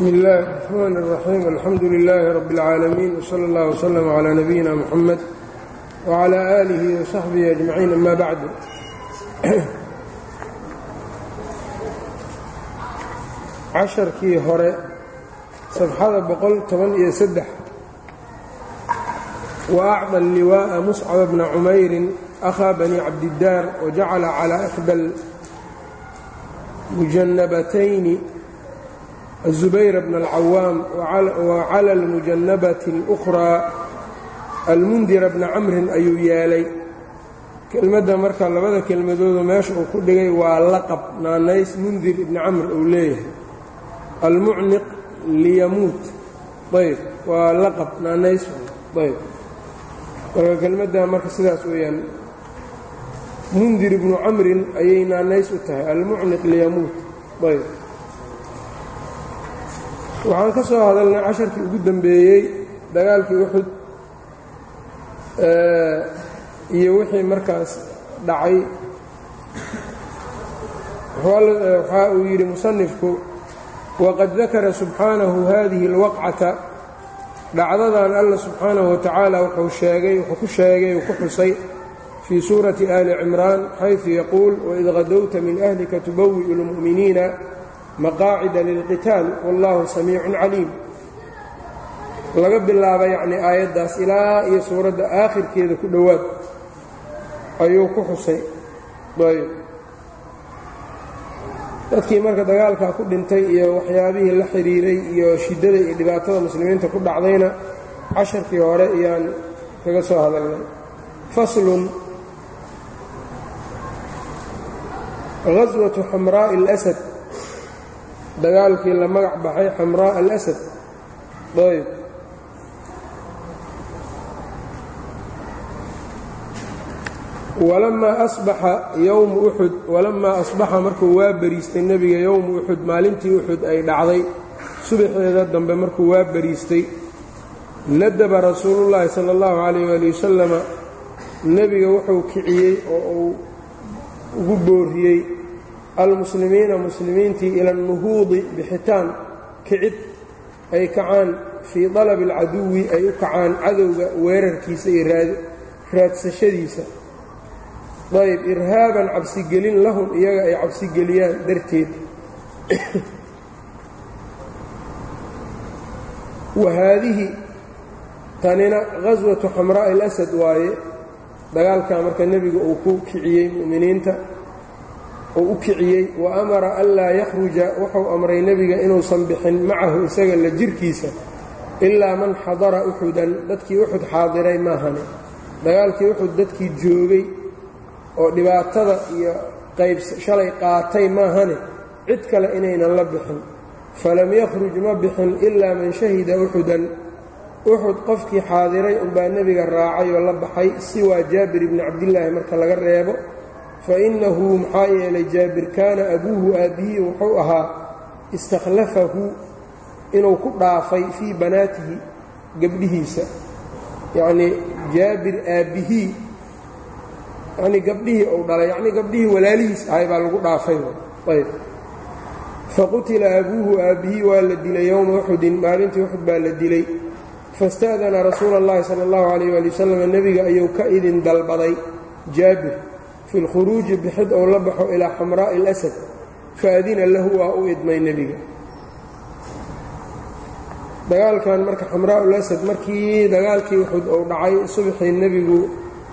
bsmi اllahi الرxman الرaxيim alxamdu لilaahi rab اlcaalamiin wslى اllah wslm عlى nabiyina mxamed wعlى آlihi وsaxbihi أجmaciin ama bacdu casharkii hore safxada boqol toban iyo saddex وأcطى الliwaaءa muscab bna cumayrin أkhا bani cabdidaar wajacala calى إxdى mujannabatayni الزubayr bn الcawaam wclى اlmujanabati الأkhrىa almundira bna camrin ayuu yeelay kelmadda marka labada kelmadoodu meesha uu ku dhigay waa laqab naanays mundir ibni camr uu leeyahay almucniq liyamuut ayb waa laqab naanays ayb marka kelmadda marka sidaas weeyaan mundir ibnu camrin ayay naanays u tahay almucniq liyamuut ayb waxaan ka soo hadalnay casharkii ugu dambeeyey dagaalkii uxud iyo wixii markaas dhacay waxaa uu yidhi musanifku waqad dakara subxaanahu hadihi اlwaqcata dhacdadan alla subxaanahu watacaala wuxuu sheegay wuxuu ku sheegay uu ku xusay fii suurati ali cimraan xayثu yaquul waid hadowta min ahlika tubawi'u اlmu'miniina maqaacida lilqitaal wallahu samiicun caliim. Laga bilaaba yacni aayaddaas ilaa iyo suuradda aakhirkeeda ku dhowaad. Ayuu ku xusay. Ayb dadkii marka dagaalkaa ku dhintay iyo waxyaabihii la xidhiiray iyo shiddada iyo dhibaatada muslimiinta ku dhacdayna casharkii hore ayaan kaga soo hadalnay. Faslun gaswatu xamraa'i اlasad dagaalkii la magac baxay xamraaء alasad. Ayb. Walamaa asbaxa yowmu uxud walamaa asbaxa markuu waa bariistay nebiga yowmu uxud maalintii uxud ay dhacday. Subaxeeda dambe markuu waa bariistay nadaba rasuulullaahi sala allahu calayh waali wasalama nebiga wuxuu kiciyey oo uu ugu booriyey almuslimiina muslimiintii ila alnuhuudi bixitaan kicid ay kacaan fii dalabi alcaduwi ay u kacaan cadowga weerarkiisa iyo raadsashadiisa. Ayb irhaaban cabsigelin lahum iyaga ay cabsigeliyaan darteed. Wa haadihi tanina gaswatu xamraa'i alasad waaye dagaalkaa marka nebiga uu ku kiciyey mu'miniinta uu u kiciyey wa amara anlaa yakhruja wuxuu amray nebiga inuusan bixin macahu isaga la jirkiisa ilaa man xadara uxudan dadkii uxud xaadiray maahane dagaalkii uxud dadkii joogay oo dhibaatada iyo qayb shalay qaatay maahane cid kale inaynan la bixin. Falam yakhruj ma bixin ilaa man shahida uxudan. Uxud qofkii xaadiray unbaa nebiga raacay oo la baxay siwaa jaabir ibni cabdillaahi marka laga reebo fa innahu maxaa yeelay jaabir kaana abuuhu aabbihii wuxuu ahaa istakhlafahu inuu ku dhaafay fii banaatihi gabdhihiisa yacnii jaabir aabbihii yacnii gabdhihii uu dhalay yacnii gabdhihii walaalihiis ahay baa lagu dhaafay ayb faqutila abuuhu aabbihii waa la dilay yowma uxudin maalintii uxud baa la dilay fasta'dana rasuula اllahi sala اllahu calayh waali wasalam nebiga ayuu ka idin dalbaday jaabir fi lkhuruuji bixid ou la baxo ilaa xamraa'i اlasad faadina lahu waa u idmay nebiga dagaalkan marka xamraa'u lasad markii dagaalkii uxud uu dhacay subaxii nebigu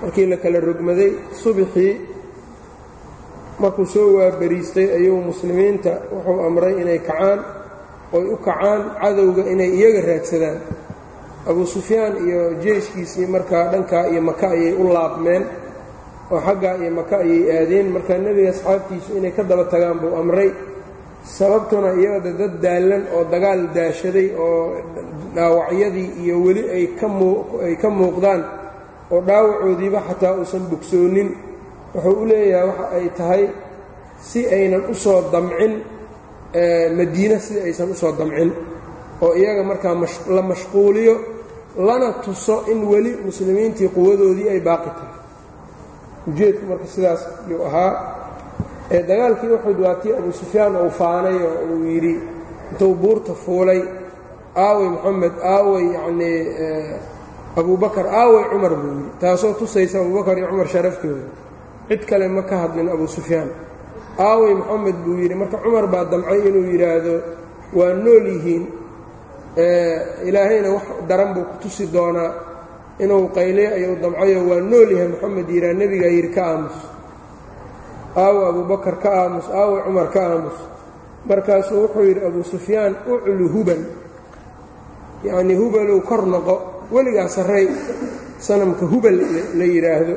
markii la kala rogmaday subaxii markuu soo waabariistay ayuu muslimiinta wuxuu amray inay kacaan oy u kacaan cadowga inay iyaga raadsadaan abuu sufyaan iyo jeyshkiisii markaa dhankaa iyo maka ayay u laabmeen oo xaggaa iyo maka ayay aadeen. Markaa nebiga asxaabtiisu inay ka daba tagaan buu amray sababtuna iyada dad daallan oo dagaal daashaday oo dhaawacyadii iyo weli ay ka muuqdaan oo dhaawacoodiiba xataa uusan bogsoonin wuxuu u leeyahay waxa ay tahay si aynan u soo damcin madiina sida aysan u soo damcin oo iyaga markaa la mashquuliyo lana tuso in weli muslimiintii quwadoodii ay baaqi tahay ujeedku marka sidaas yuu ahaa. Dagaalkii uxud waa tii abu sufyaan uu faanay oo uu yidhi intuu buurta fuulay aaway moxamed aaway yacnii abubakar aaway cumar buu yidhi. Taasoo tusaysa abubakar iyo cumar sharaftooda cid kale ma ka hadlin abu sufyaan. Aaway moxamed buu yidhi. Marka cumar baa damcay inuu yidhaahdo waa nool yihiin ilaahayna wax daran buu ku tusi doonaa inuu qayliyo ayuu damcayo waa nool yahay moxamed yidhaha nebigaa yidhi ka aamus. Aawo abubakar ka aamus. Aawo cumar ka aamus. Markaasuu wuxuu yidhi abu sufyaan uclu huban. Yacnii hubalow kor noqo. Weligaa sarrey sanamka hubal la yidhaahdo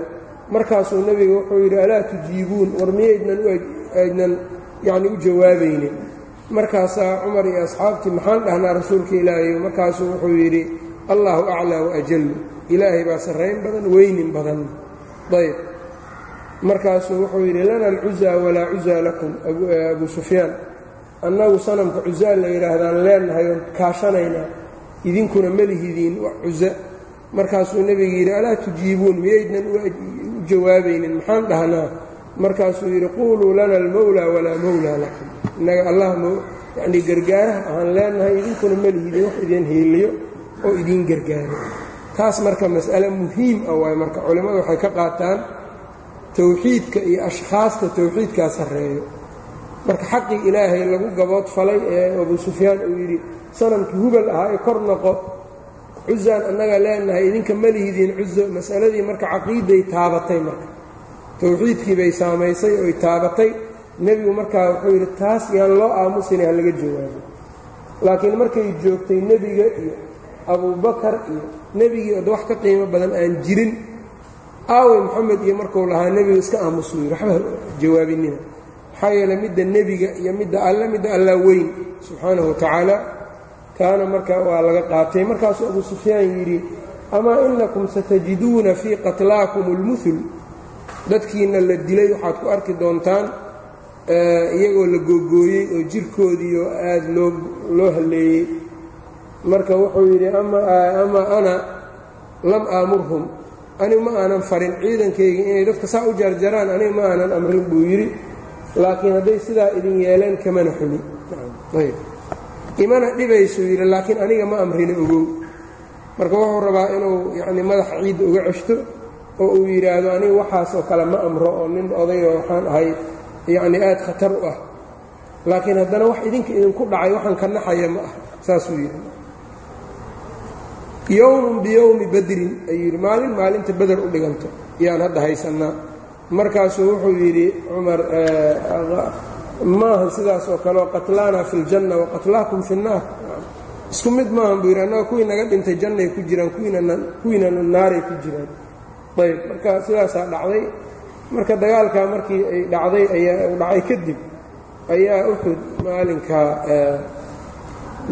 markaasuu nebiga wuxuu yidhi alaa tujiibuun. War miyaydnan aydnan yacni u jawaabaynin. Markaasaa cumar iyo asxaabtii maxaan dhahnaa rasuulka ilaahay? Markaasuu wuxuu yidhi allahu aclaa waajallu ilaahay baa sarrayn badan weynin badan. Ayb markaasuu wuxuu yidhi lana alcuzaa walaa cuzaa lakum abu sufyaan. Annagu sanamka cuzaa la yidhaahdaan leenahay oon kaashanaynaa idinkuna melihidiin cuza markaasuu nebiga yidhi alaa tujiibuun? Miyaydnan u jawaabaynin maxaan dhahnaa? Markaasuu yidhi quuluu lana almowlaa walaa mowlaa lakum. Innaga allah yanii gargaaraha ahaan leenahay idinkuna melihidiin wax idin heeliyo oo idiin gargaaro taas marka mas'ale muhiim ah waay marka culimmadu waxay ka qaataan towxiidka iyo ashkhaasta towxiidkaa sarreeyo. Marka xaqii ilaahay lagu gabood falay ee abuu sufyaan uu yidhi sanamkii hubal ahaa ee kor noqo cusaan annaga leenahay idinka malihidiin cuso mas'aladii marka caqiiday taabatay marka. Towxiidkii bay saamaysay oy taabatay. Nebigu markaa wuxuu yidhi taas yaan loo aamusinay ha laga jawaabo. Laakiin markay joogtay nebiga iyo abubakar iyo nebigii od wax ka qiimo badan aan jirin. Aawey moxamed iyo markuu lahaa nebigu iska aamusuu yidhi waxba jawaabinina. Maxaa yeeley midda nebiga iyo midda alle midda allaa weyn subxaanahu wa tacaala kaana marka waa laga qaatay. Markaasuu abu sufyaan yidhi amaa inakum satajiduuna fii qatlaakum اlmuhul dadkiina la dilay waxaad ku arki doontaan iyagoo la googooyey oo jirkoodii oo aada loo loo halleeyey marka wuxuu yidhi ama ana lam aamurhum anigu ma aanan farin ciidankayga inay dadka saa u jarjaraan aniga ma aanan amrin buu yidhi laakiin hadday sidaa idin yeeleen kamana xumi. Imana dhibaysuu yidhi laakiin aniga ma amrina ogow. Marka wuxuu rabaa inuu yacni madaxa ciidda uga ceshto oo uu yidhaahdo aniga waxaasoo kale ma amro oo nin odayoo waxaan ahay yacni aada khatar u ah. Laakiin haddana wax idinka idinku dhacay waxaan ka naxaya ma ah saasuu yidhi yowmun biyowmi badrin ayuu yidhi maalin maalinta beder u dhiganto. Yaan hadda haysannaa markaasuu wuxuu yidhi cumar maaha sidaas oo kaleo qatlaana fi ljanna waqatlaakum fi nnaar isku mid maahan buu yidhi annaga kuwii naga dhintay jannay ku jiraan kuwiinana naaray ku jiraan. Ayb marka sidaasaa dhacday. Marka dagaalkaa markii ay dhacday ayaa u dhacay kadib ayaa uxud maalinka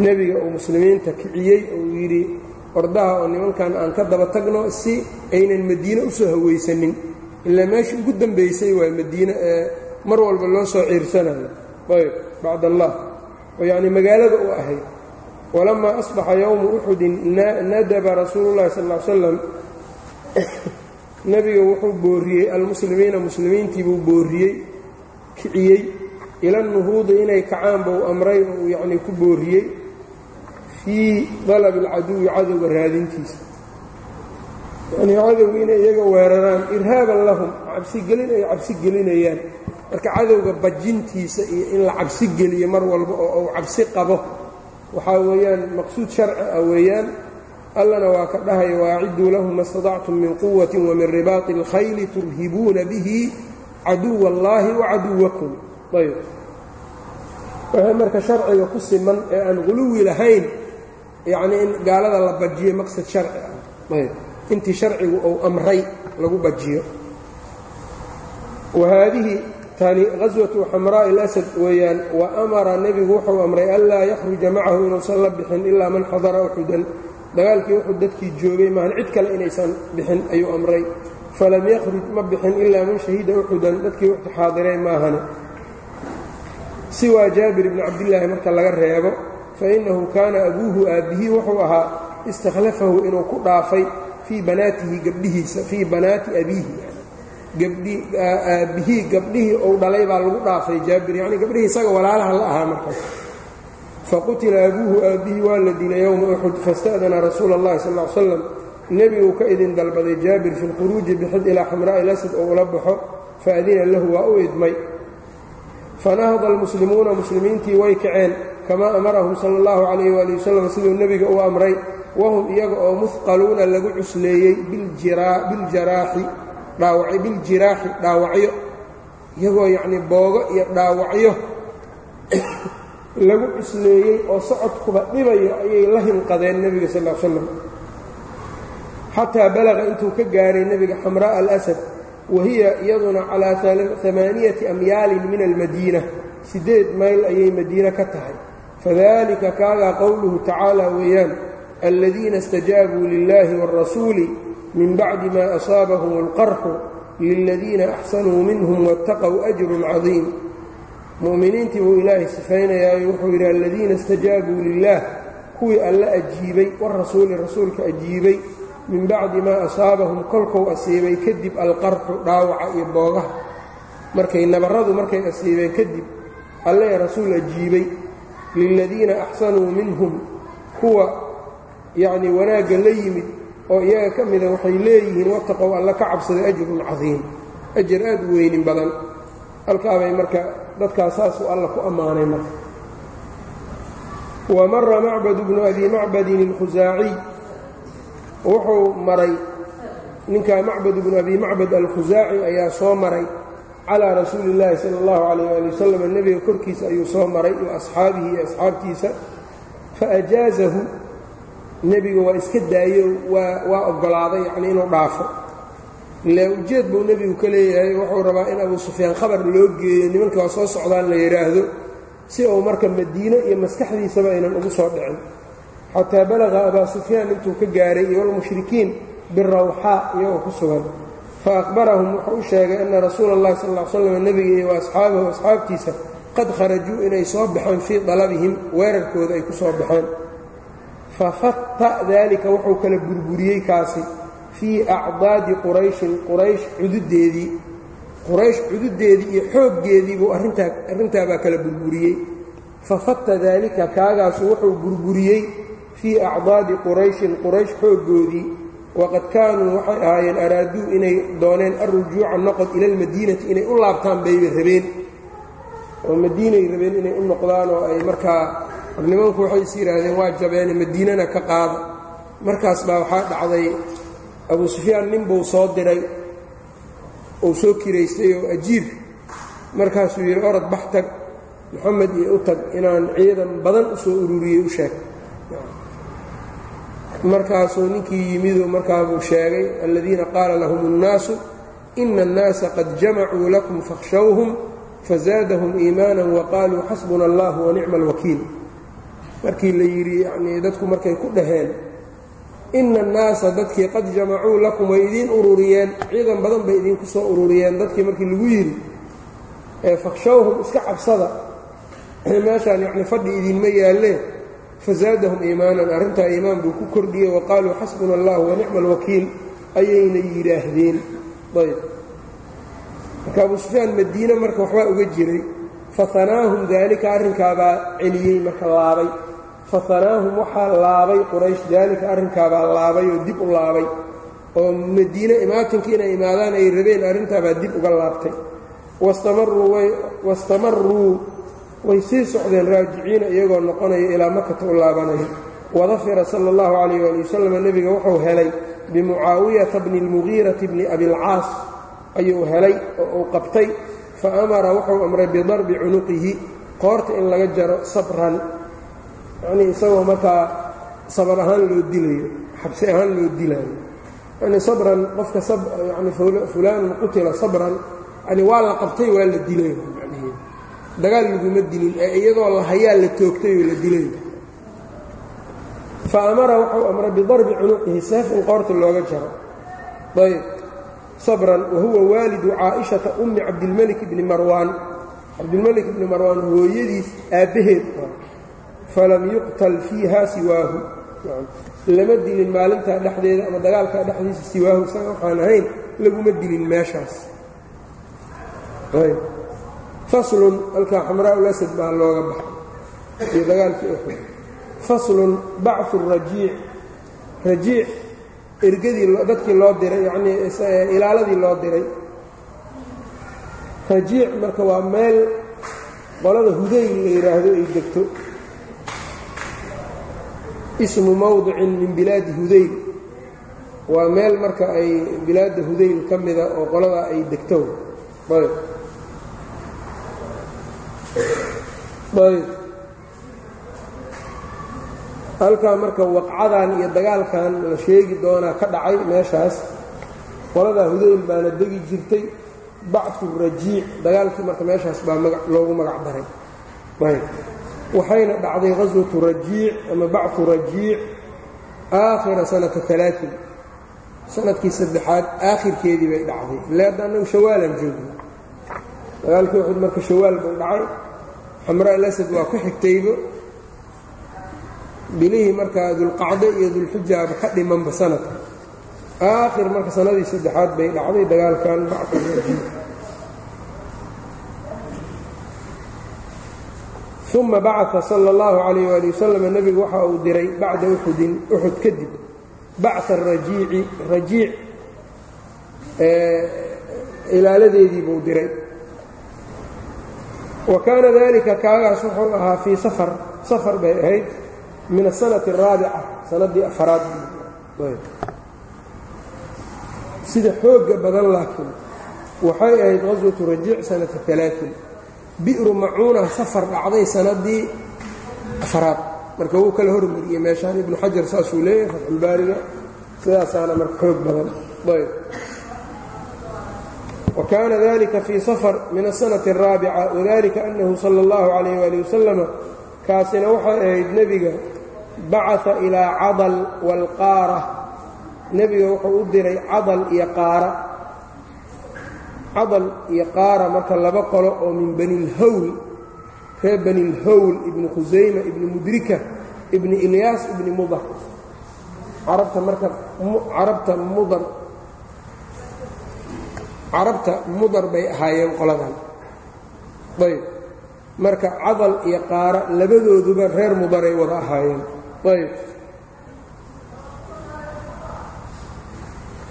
nebiga uu muslimiinta kiciyey uu yidhi ordaha oo nimankan aan ka daba tagno si aynan madiine u soo hawaysanin ilaa meesha ugu dambaysay waay madiine ee mar walba loo soo ciirsanayo. Ayb bacd allah oo yacni magaalada u ahayd walamaa asbaxa yowmu uxudin nadaba rasuulu llahi sal ll slam nebiga wuxuu booriyey almuslimiina muslimiintii buu booriyey kiciyey. Ila nuhuudi inay kacaan buu amray oo uu yacnii ku booriyey fii dalabi alcaduwi cadowga raadintiisa. Yanii cadowga inay iyaga weeraraan irhaaban lahum cabsigelin ay cabsigelinayaan marka cadowga bajintiisa iyo in la cabsigeliyo mar walba oo uu cabsi qabo waxaa weeyaan maqsuud sharci a weeyaan allana waa ka dhahay waaciduu lahum ma stadactum min quwatin wamin ribaaqi اlkhayli turhibuuna bihi caduw اllahi wacaduwakum ayb waxay marka sharciga ku siman ee aan quluwi lahayn yacnii in gaalada la bajiyo maqsad sharci ah. Ayb. Intii sharcigu uu amray lagu bajiyo. Wa haadihi tani qaswatu xamraa'i اlasad weeyaan wa amara nebigu wuxuu amray anlaa yakhruja macahu inuusan la bixin ilaa man xadara uxudan dagaalkii wuxuu dadkii joogay maahan cid kale inaysan bixin ayuu amray. Falam yakhruj ma bixin ilaa man shahida uxudan dadkii wuxuu xaadiray maahane siwaa jaabir bni cabdillaahi marka laga reebo fa innahu kaana abuuhu aabbihii wuxuu ahaa istakhlafahu inuu ku dhaafay fii banaatihi gabdhihiisa fii banaati abiihi aabbihii gabdhihii uu dhalay baa lagu dhaafay jaabir yacnii gabdhihii isaga walaalaha la ahaa markaas faqutila abuuhu aabbihii waa la dilay yowma uxud fasta'dana rasuula اllahi sal ly slam nebiguu ka idin dalbaday jaabir fi lkhuruuji bixid ilaa xamraa'i lasad oo ula baxo faadina lahu waa u idmay fanahada almuslimuuna muslimiintii way kaceen kamaa amarahum sala اllahu calayh waali wasalam siduu nebiga u amray wahum iyaga oo muhqaluuna lagu cusleeyey biljaraaxi dhaawacyo iyagoo yacnii boogo iyo dhaawacyo lagu cusleeyey oo socodkuba dhibayo ayay la hinqadeen nebiga sal l slam xataa balaqa intuu ka gaaray nebiga xamraa'a alasad wa hiya iyaduna calaa amaaniyati amyaalin min almadiina siddeed mayl ayay madiine ka tahay fadalika kaagaa qowluhu tacaala weeyaan aladiina اstajaabuu lilahi wاrasuuli min bacdi ma asaabahum اlqarxu liladiina axsanuu minhum waاtaqow ajrun cadiim mu'miniintii buu ilaahay sifaynayaa wuxuu yidhi aladiina istajaabuu lilaah kuwii alla ajiibay warasuuli rasuulka ajiibay min bacdi maa asaabahum kolkou asiibay kadib alqarxu dhaawaca iyo boogaha markay nabarradu markay asiibeen kadib alle rasuul ajiibay liladiina axsanuu minhum kuwa yacnii wanaagga la yimid oo iyaga ka mida waxay leeyihiin wataqow alla ka cabsaday ajrun cadiim ajar aad u weynin badan halkaabay marka dadkaas saasuu alla ku ammaanay marka wa mara macbad bnu abi macbadin اlkhusaaciy wuxuu maray ninkaa macbad bnu abi macbad alkhusaaci ayaa soo maray calىa rasuuli اllaahi salى اllahu calayh ali wasalam nebiga korkiisa ayuu soo maray wa asxaabihi iyo asxaabtiisa faajaazahu nebiga waa iska daayo waa waa oggolaaday yacnii inuu dhaafo ilaa ujeed buu nebigu ka leeyahay wuxuu rabaa in abuu sufyaan khabar loo geeyo nimanka waa soo socdaan la yidhaahdo si uu marka madiine iyo maskaxdiisaba aynan ugu soo dhicin xataa balaqa abaa sufyaan intuu ka gaaray iyo almushrikiin birawxaa iyagoo ku sugan fa akhbarahum wuxuu u sheegay anna rasuula اllahi sal ly slam nebiga iyo asxaabahu asxaabtiisa qad kharajuu inay soo baxeen fii dalabihim weerarkooda ay ku soo baxeen. fafatta daalika wuxuu kala burburiyey kaasi fii acdaadi qurayshin quraysh cududeedii quraysh cududeedii iyo xooggeedii buu arrintaa arrintaabaa kala burburiyey fafatta daalika kaagaasu wuxuu burburiyey fii acdaadi qurayshin quraysh xooggoodii waqad kaanuu waxay ahaayeen araaduu inay dooneen alrujuuca noqod ila almadiinati inay u laabtaan bayba rabeen oo madiinay rabeen inay u noqdaan oo ay markaa nimanku waxay is yidhaahdeen waa jabeene madiinana ka qaada markaas baa waxaa dhacday abuu sufyaan nin buu soo diray uu soo kiraystay oo ajiir markaasuu yidhi orod bax tag moxamed iyo u tag inaan ciidan badan u soo ururiyey u sheeg markaasuu ninkii yimiduu markaabuu sheegay aladiina qaala lahum اnnaasu ina اnnaasa qad jamacuu lakum fakhshawhum fazaadahum iimaana waqaaluu xasbuna allah wanicma alwakiil markii la yidhi yanii dadku markay ku dhaheen ina annaasa dadkii qad jamacuu lakum way idiin ururiyeen ciidan badan bay idiinku soo ururiyeen dadkii markii lagu yidhi fakhshawhum iska cabsada. Meeshaan yani fadhi idiinma yaallee fazaadahum iimaanan. Arrintaa iimaan buu ku kordhiyey. Wa qaaluu xasbuna allah wanicma alwakiil ayayna yidhaahdeen. Ayb. Marka abuu sufyaan madiine marka waxbaa uga jiray fahanaahum daalika arrinkaabaa celiyey marka laabay. Fahanaahum waxaa laabay quraysh daalika arrinkaabaa laabay oo dib u laabay. Oo madiine imaatinkii inay imaadaan ay rabeen arrintaabaa dib uga laabtay. Wastamaruu way sii socdeen raajiciina iyagoo noqonaya ilaa makata u laabanaya. Wadafira sala اllahu calayh ali wasalam nebiga wuxuu helay bimucaawiyata bni اlmugiirati bni abilcaas ayuu helay oo uu qabtay. Fa amara wuxuu amray bidarbi cunuqihi qoorta in laga jaro sabran. Yanii isagoo markaa sabar ahaan loo dilayo xabsi ahaan loo dilaayo yani sabran qofka yani fulaanun qutila sabran. Yani waa la qabtay waa la dilay dagaal laguma dilin ee iyadoo la hayaa la toogtay oo la dilay. Fa amara wuxuu amray bidarbi cunuqihi seef in qoorta looga jaro. Ayb sabran wa huwa waalidu caaishata ummi cabdilmelik bni marwaan. Cabdilmelik bni marwaan hooyadiis aabbaheed. Falam yuqtal fiiha siwaahu. Lama dilin maalintaa dhexdeeda ama dagaalkaa dhexdiisa siwaahu isaga waxaan ahayn laguma dilin meeshaas faslun halkaa xamraa ulasad baa looga baxay. Iyo dagaalkii uxud faslun bachu rajiic. Rajiic ergadii dadkii loo diray yacnii ilaaladii loo diray. Rajiic marka waa meel qolada hudayl la yidhaahdo ay degto. Ismu mowdicin min bilaadi hudayl. Waa meel marka ay bilaadda hudayl ka mida oo qoladaa ay degto ayb halkaa marka waqcadan iyo dagaalkan la sheegi doonaa ka dhacay meeshaas qoladaa hudayl baana degi jirtay bacfu rajiic dagaalkii marka meeshaas baa loogu magac daray waxayna dhacday qaswatu rajiic ama bacfu rajiic aakhira sanata alaain sannadkii saddexaad aakhirkeedii bay dhacday. Leadda annagu shawaalan joogna dagaalkii uxud marka shawaal buu dhacay xamraa alasad waa ku xigtaybo. Bilihii markaa dulqacdo iyo dulxujaaba ka dhimanba sanadka. Aakhir marka sanadii saddexaad bay dhacday dagaalkan uma bacaa sala اllahu calayh waali wasalam nebigu waxa uu diray bacda uxudin uxud kadib. Bacثa rajiici rajiic ilaaladeedii buu diray wa kaana dalika kaagaas wuxuu ahaa fii safar safar bay ahayd min asanati الraabica sanadii afaraad. Sida xooga badan laakiin waxay ahayd qaswatu rajiic sanata alaain bi'ru macuuna safar dhacday sanadii afaraad. Marka wuu kala hormariyey meeshaan ibnu xajar saasuu leeyahay fatxulbaariga sidaasaana marka xoog badan. Ayb wakaana dalika fii safar min asanati araabica wadalika annahu sala allahu calayh waali wasalama kaasina waxay ahayd nebiga bacaa ilaa cadal waalqaara nebiga wuxuu u diray cadal iyo qaara. Cadal iyo qaara marka laba qolo oo min banilhawl reer banilhawl ibni khusayma ibni mudrika ibni ilyaas ibni mudar. Carabta marka carabta mudar carabta mudar bay ahaayeen qoladan. Ayb. Marka cadal iyo qaara labadooduba reer mudaray wada ahaayeen. Ayb.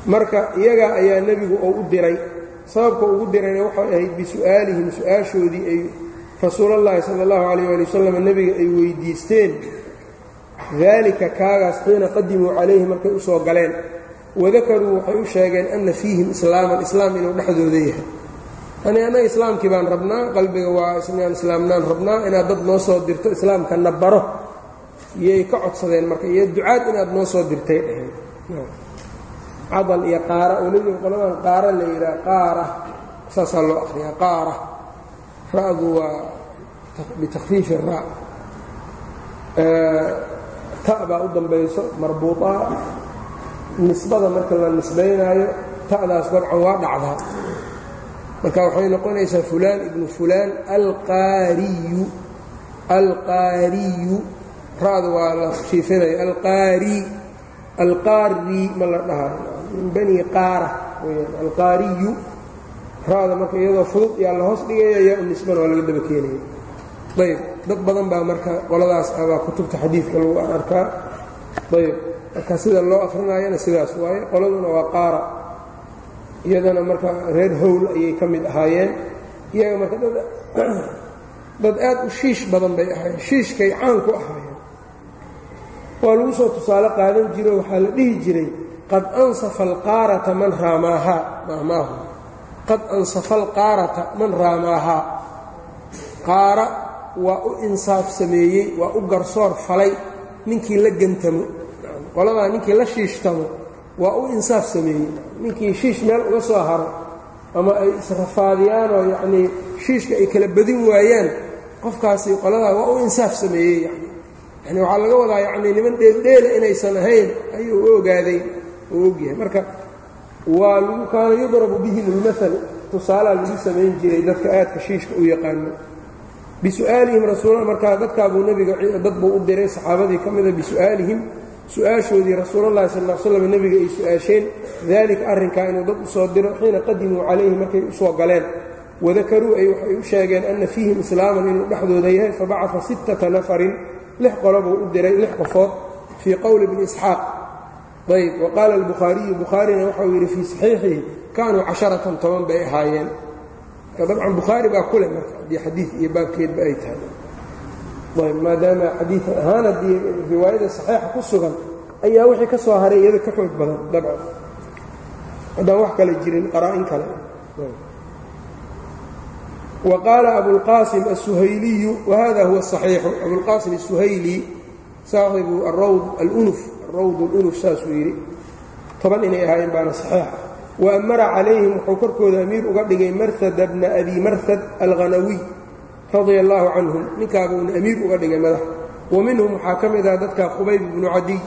Marka iyagaa ayaa nebigu oo u diray. Sababka ugu dirayna waxay ahayd bisu'aalihim su'aashoodii ay rasuulallaahi sala allahu calayh ali wasalam nebiga ay weydiisteen. Daalika kaagaas xiina qadimuu calayhi markay u soo galeen wadakaruu waxay u sheegeen anna fiihim islaaman islaam inuu dhexdooda yahay. Ani annaga islaamkii baan rabnaa qalbiga waa isnaan islaamnaan rabnaa inaad dad noo soo dirto islaamkana baro. Iyay ka codsadeen marka iyo ducaad inaad noo soo dirtay dhaheen cadal iyo qaara weliba qoladan qaara la yidhaha qaara. Saasaa loo akhriyaa qaara. Ra'du waa bitakfiifi ra. Ta baa u dambayso marbuuطaa nisbada marka la nisbaynaayo ta'daas dabcan waa dhacdaa. Marka waxay noqonaysaa fulaan ibnu fulaan alqaariyu alqaariyu ra'da waa la kfiifinaya alqaari alqaari ma la dhahayo min bani qaara weyaan alqaariyu ra'da marka iyadoo fudud yaa la hoos dhigaya yaa u nisbana waa laga daba keenaya. Ayb dad badan baa marka qoladaas abaa kutubta xadiidka lagu arkaa. Ayb marka sida loo akrinayana sidaas waaye qoladuna waa qaara. Iyadana marka reer howl ayay ka mid ahaayeen. Iyaga marka dad aad u shiish badan bay ahaayeen. Shiishkay caan ku ahaayeen. Waa lagu soo tusaale qaadan jiro waxaa la dhihi jiray qad ansafa alqaarata man raamaahaa maahmaahu qad ansafa alqaarata man raamaahaa qaara waa u insaaf sameeyey waa u garsoor falay ninkii la gantamo qoladaa ninkii la shiishtamo waa u insaaf sameeyey. Ninkii shiish meel uga soo haro ama ay israfaadiyaanoo yacnii shiishka ay kala badin waayaan qofkaasi qoladaa waa u insaaf sameeyey yani yani waxaa laga wadaa yacnii niman dheeldheela inaysan ahayn ayuu u ogaaday uu ogyahay marka waa lagu kaana yudrabu bihim ulmaal tusaalaa lagu samayn jiray dadka aadka shiishka u yaqaano. Bisu'aalihim rasuul markaa dadkaabuu nebiga dad buu u diray saxaabadii ka mida bisu'aalihim su'aashoodii rasuulallahi sal l slam nebiga ay su'aasheen daalika arrinkaa inuu dad u soo diro xiina qadimuu calayhi markay u soo galeen. Wadakaruu ay waxay u sheegeen anna fiihim islaaman inuu dhexdooda yahay fabacafa sittata nafarin lix qolobuu u diray lix qofood fii qowli bni isxaaq. Ayb wa qaala albukhaariyu bukhaarina waxau yidhi fii saxiixihi kaanuu casharatan toban bay ahaayeen. Dabcan bukhaari baa kule marka haddii xadiid iyo baabkeedba ay tahay maadaama xadiid ahaan haddii riwaayada saxiixa ku sugan ayaa wixii ka soo haray iyada ka xoog badan dabcan haddaan wax kale jirin qaraa'in kale. Wa qaala asuhayliyu wahada huwa asaxiixu abulqaasim asuhayli saaxibu arawd alunuf arawd alunuf saasuu yidhi toban inay ahaayeen baana saxiixa. Wa amara calayhim wuxuu korkooda amiir uga dhigay marhada bna abi marhad alghanawiy radia allaahu canhum ninkaabuuna amiir uga dhigay madax. Wa minhum waxaa ka mid ah dadkaa khubayb ibnu cadiy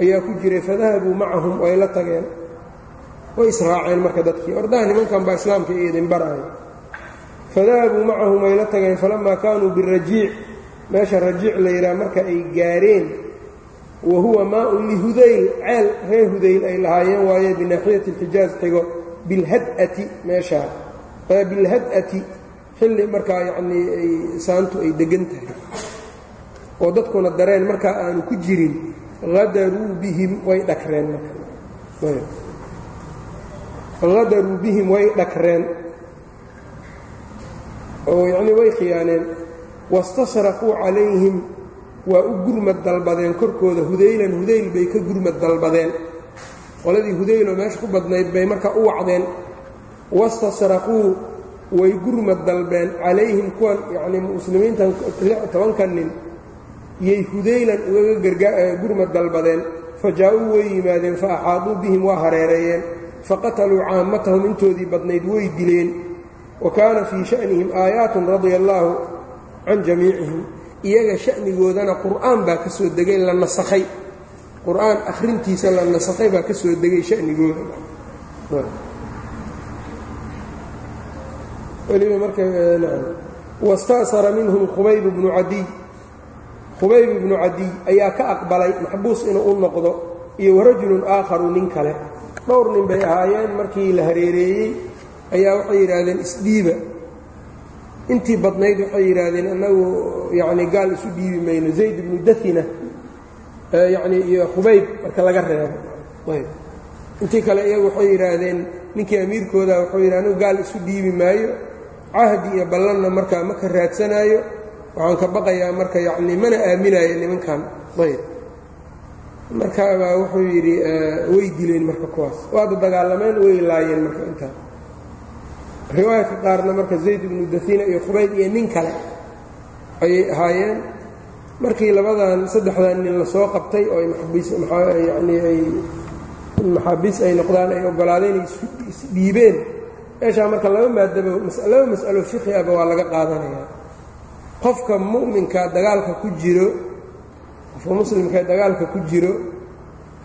ayaa ku jiray fadahabuu macahum way la tageen. Way israaceen marka dadkii ordaha nimankan baa islaamka iyo idin baraayo fadahabuu macahum way la tageen falamaa kaanuu birajiic. Meesha rajiic la yidhaha marka ay gaareen wa huwa maa-un lihudayl ceel reer hudayl ay lahaayeen waaye binaaxiyati alxijaaz xigo. Bilhad'ati meeshaa bilhad'ati xilli markaa yacnii ay saantu ay deggan tahay. Oo dadkuna dareen markaa aanu ku jirin hadaruu bihim way dhakreen hadaruu bihim way dhakreen. Oo yacnii way khiyaaneen. Wastashraquu calayhim waa u gurmad dalbadeen. Korkooda hudaylan hudayl bay ka gurmad dalbadeen. Qoladii hudayloo meesha ku badnayd bay markaa u wacdeen. Wastashraquu way gurmad dalbeen calayhim kuwan yacnii muslimiintan tobanka nin yay hudaylan ugaga gurmad dalbadeen. Fa jaa-uu way yimaadeen fa axaaduu bihim waa hareereeyeen. Faqataluu caammatahum intoodii badnayd way dileen. Wa kaana fii sha'nihim aayaatun radia allaahu can jamiicihim. Iyaga sha'nigoodana qur'aan baa ka soo degay la nasakhay. Qur'aan akhrintiisa la nasakhay baa ka soo degay shanigooda weliba marka wasta'sara minhum khubayb bnu cadiy khubayb ibnu cadiy ayaa ka aqbalay maxbuus inuu u noqdo iyo warajulun aakharu nin kale. Dhowr nin bay ahaayeen markii la hareereeyey ayaa waxay yidhaahdeen isdhiiba intii badnayd waxay yidhaahdeen annagu yacni gaal isu dhiibi mayno. Zayd ibnu dafina yacnii iyo khubayb marka laga reebo. Ayb intii kale iyagu waxay yidhaahdeen ninkii amiirkooda wuxuu yidhi anigu gaal isu dhiibi maayo cahdi iyo ballanna markaa ma ka raadsanaayo waxaan ka baqayaa marka yacnii mana aaminaayo nimankan. Ayb. Markaabaa wuxuu yidhi way dileen marka kuwaas. Waada dagaalameen way laayeen marka intaa riwaayadka qaarna marka zayd ibnu dafina iyo khubayb iyo nin kale ayay ahaayeen. Markii labadan saddexdan nin la soo qabtay oo maxabiisyanii ay maxaabiis ay noqdaan ay ogolaadeen ay isdhiibeen meeshaa marka laba maadaba laba mas'alo fiqhi aba waa laga qaadanayaa qofka mu'minka dagaalka ku jiro qofka muslimkaee dagaalka ku jiro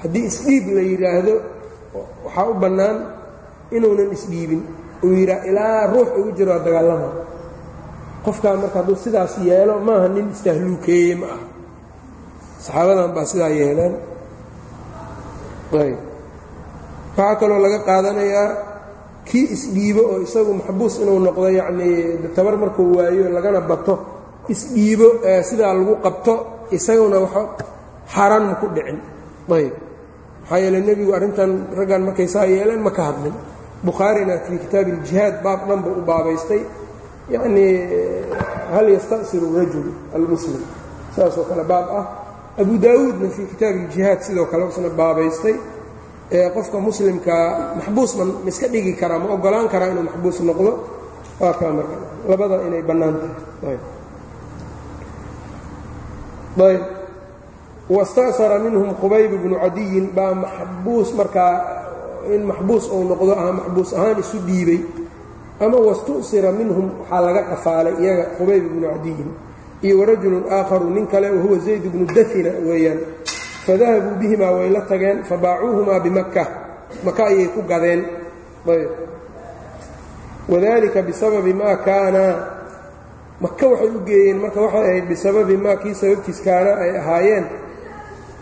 haddii isdhiib la yidhaahdo waxaa u bannaan inuunan isdhiibin. Uu yidhaa ilaa ruux ugu jiro dagaalama. Qofkaa marka hadduu sidaas yeelo maaha nin istahluukeeye ma aha. Saxaabadan baa sidaa yeeleen. Waxaa kaloo laga qaadanayaa kii isdhiibo oo isagu maxbuus inuu noqdo yacnii tabar markuu waayo lagana bato isdhiibo sidaa lagu qabto isaguna wax xaaraan ma ku dhicin. Ayb maxaa yeele nebigu arrintan raggan markay saa yeeleen ma ka hadlin. Bukhaarina fii kitaabi iljihaad baab dhanba u baabaystay. Yacnii hal yasta'siru rajul almuslim. Saasoo kale baab ah. Abu daawuudna fii kitaabi iljihaad sidoo kale usna baabaystay ee qofka muslimkaa maxbuus ma iska dhigi karaa ma ogolaan karaa inuu maxbuus noqdo? Waa kaa marka labada inay bannaan tahay. Ayb. Wasta'sara minhum qubayb bnu cadiyin baa maxbuus markaa in maxbuus uu noqdo ah maxbuus ahaan isu dhiibay. Ama wastu'sira minhum waxaa laga qafaalay iyaga qubayb bnu cadiyin iyo warajulun aakharu nin kale wahuwa zayd bnu dafina weeyaan fadahabuu bihimaa way la tageen fabaacuuhumaa bimaka maka ayay ku gadeen. Wadalika bisababi maa kaanaa maka waxay u geeyeen marka waxay ahayd bisababi maa kii sababtiis kaana ay ahaayeen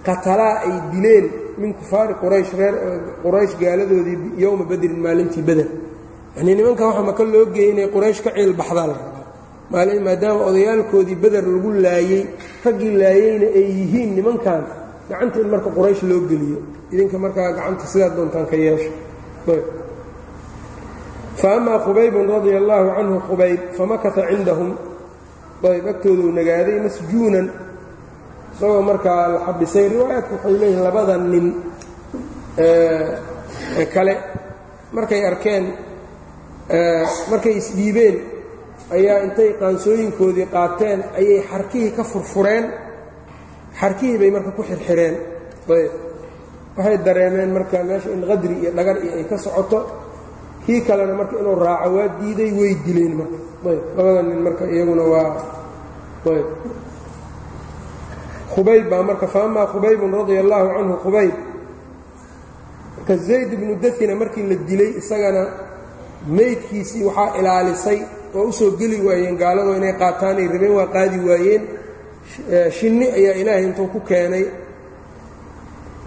qatalaa ay dileen min kufaari quraysh reer quraysh gaaladoodii yowma badrin maalintii beder yanii nimankan waxa maka loo geeyey inay quraysh ka ciil baxdaa la rabaa. Maali maadaama odayaalkoodii beder lagu laayey raggii laayeyna ay yihiin nimankan gacanta in marka quraysh loo geliyo idinka markaa gacanta sidaad doontaan ka yeesha faama qubaybun radia allaahu canhu qubayb famakata cindahum. Ayb agtooduu nagaaday masjuunan isagoo markaa la xabisay riwaayaadku waxay leeyihiin labada nin kale. Markay arkeen markay isdhiibeen ayaa intay qaansooyinkoodii qaateen ayay xarkihii ka furfureen xarkihii bay marka ku xirxireen. Ayb waxay dareemeen marka meesha in qadri iyo dhagar iyo ay ka socoto. Kii kalena marka inuu raaco waa diiday way dileen marka. Ayb labada nin marka iyaguna waa ayb khubayb baa marka faamaa khubaybun radia allaahu canhu khubayb marka zayd ibnu dafina markii la dilay isagana meydkiisii waxaa ilaalisay oo u soo geli waayeen gaaladoo inay qaataan ay rabeen waa qaadi waayeen shinni ayaa ilaahay intuu ku keenay.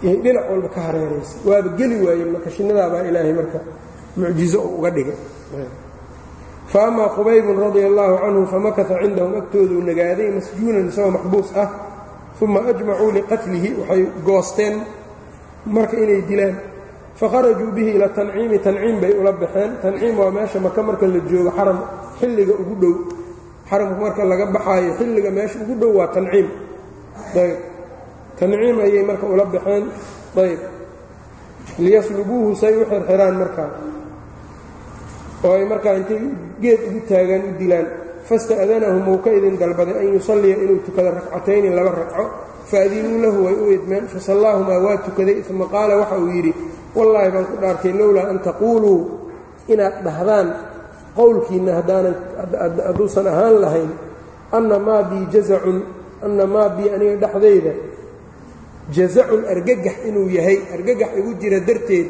Dhinac walba ka hareeraysay waaba geli waayeen marka shinnadaabaa ilaahay marka mucjizo uu uga dhigay. Fa amaa qubaybun radia allaahu canhu famakata cindahum agtooduu nagaaday masjuunan isagoo maxbuus ah uma ajmacuu liqatlihi waxay goosteen marka inay dilaan fakharajuu bihi ila tanciimi tanciim bay ula baxeen. Tanciim waa meesha maka marka la joogo xaram xilliga ugu dhow xaramka marka laga baxaayo xilliga meesha ugu dhow waa tanciim. Ayb tanciim ayay marka ula baxeen. Ayb liyaslubuuhu say u xirxiraan markaa oo ay markaa intay geed ugu taagaan u dilaan. Fasta'danahum wuu ka idin dalbaday an yusalliya inuu tukado ragcatayni laba ragco faadinuu lahu way u idmeen fasallaahumaa waa tukaday. Uma qaala waxa uu yidhi wallaahi baan ku dhaartay lowlaa an taquuluu inaad dhahdaan haddaanan hadduusan ahaan lahayn anna maa bii jazacun anna maa bii aniga dhexdayda jazacun argagax inuu yahay argagax igu jira darteed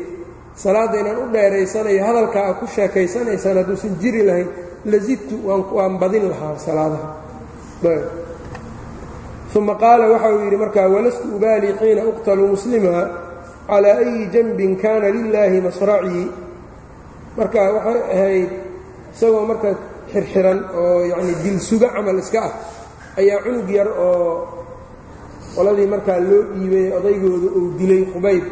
salaadda inaan u dheeraysanayo hadalkaa a ku sheekaysanaysaan hadduusan jiri lahayn lazidtu waan badin lahaa salaadaha. Uma qaala waxa uu yidhi markaa walastu ubaalii xiina uqtalu muslima calaa ayi janbin kaana lilaahi masracii marka waxay ahayd isagoo marka xirxiran oo yacni dilsuga camal iska ah ayaa cunug yar oo qoladii markaa loo dhiibay odaygooda uu dilay qubayb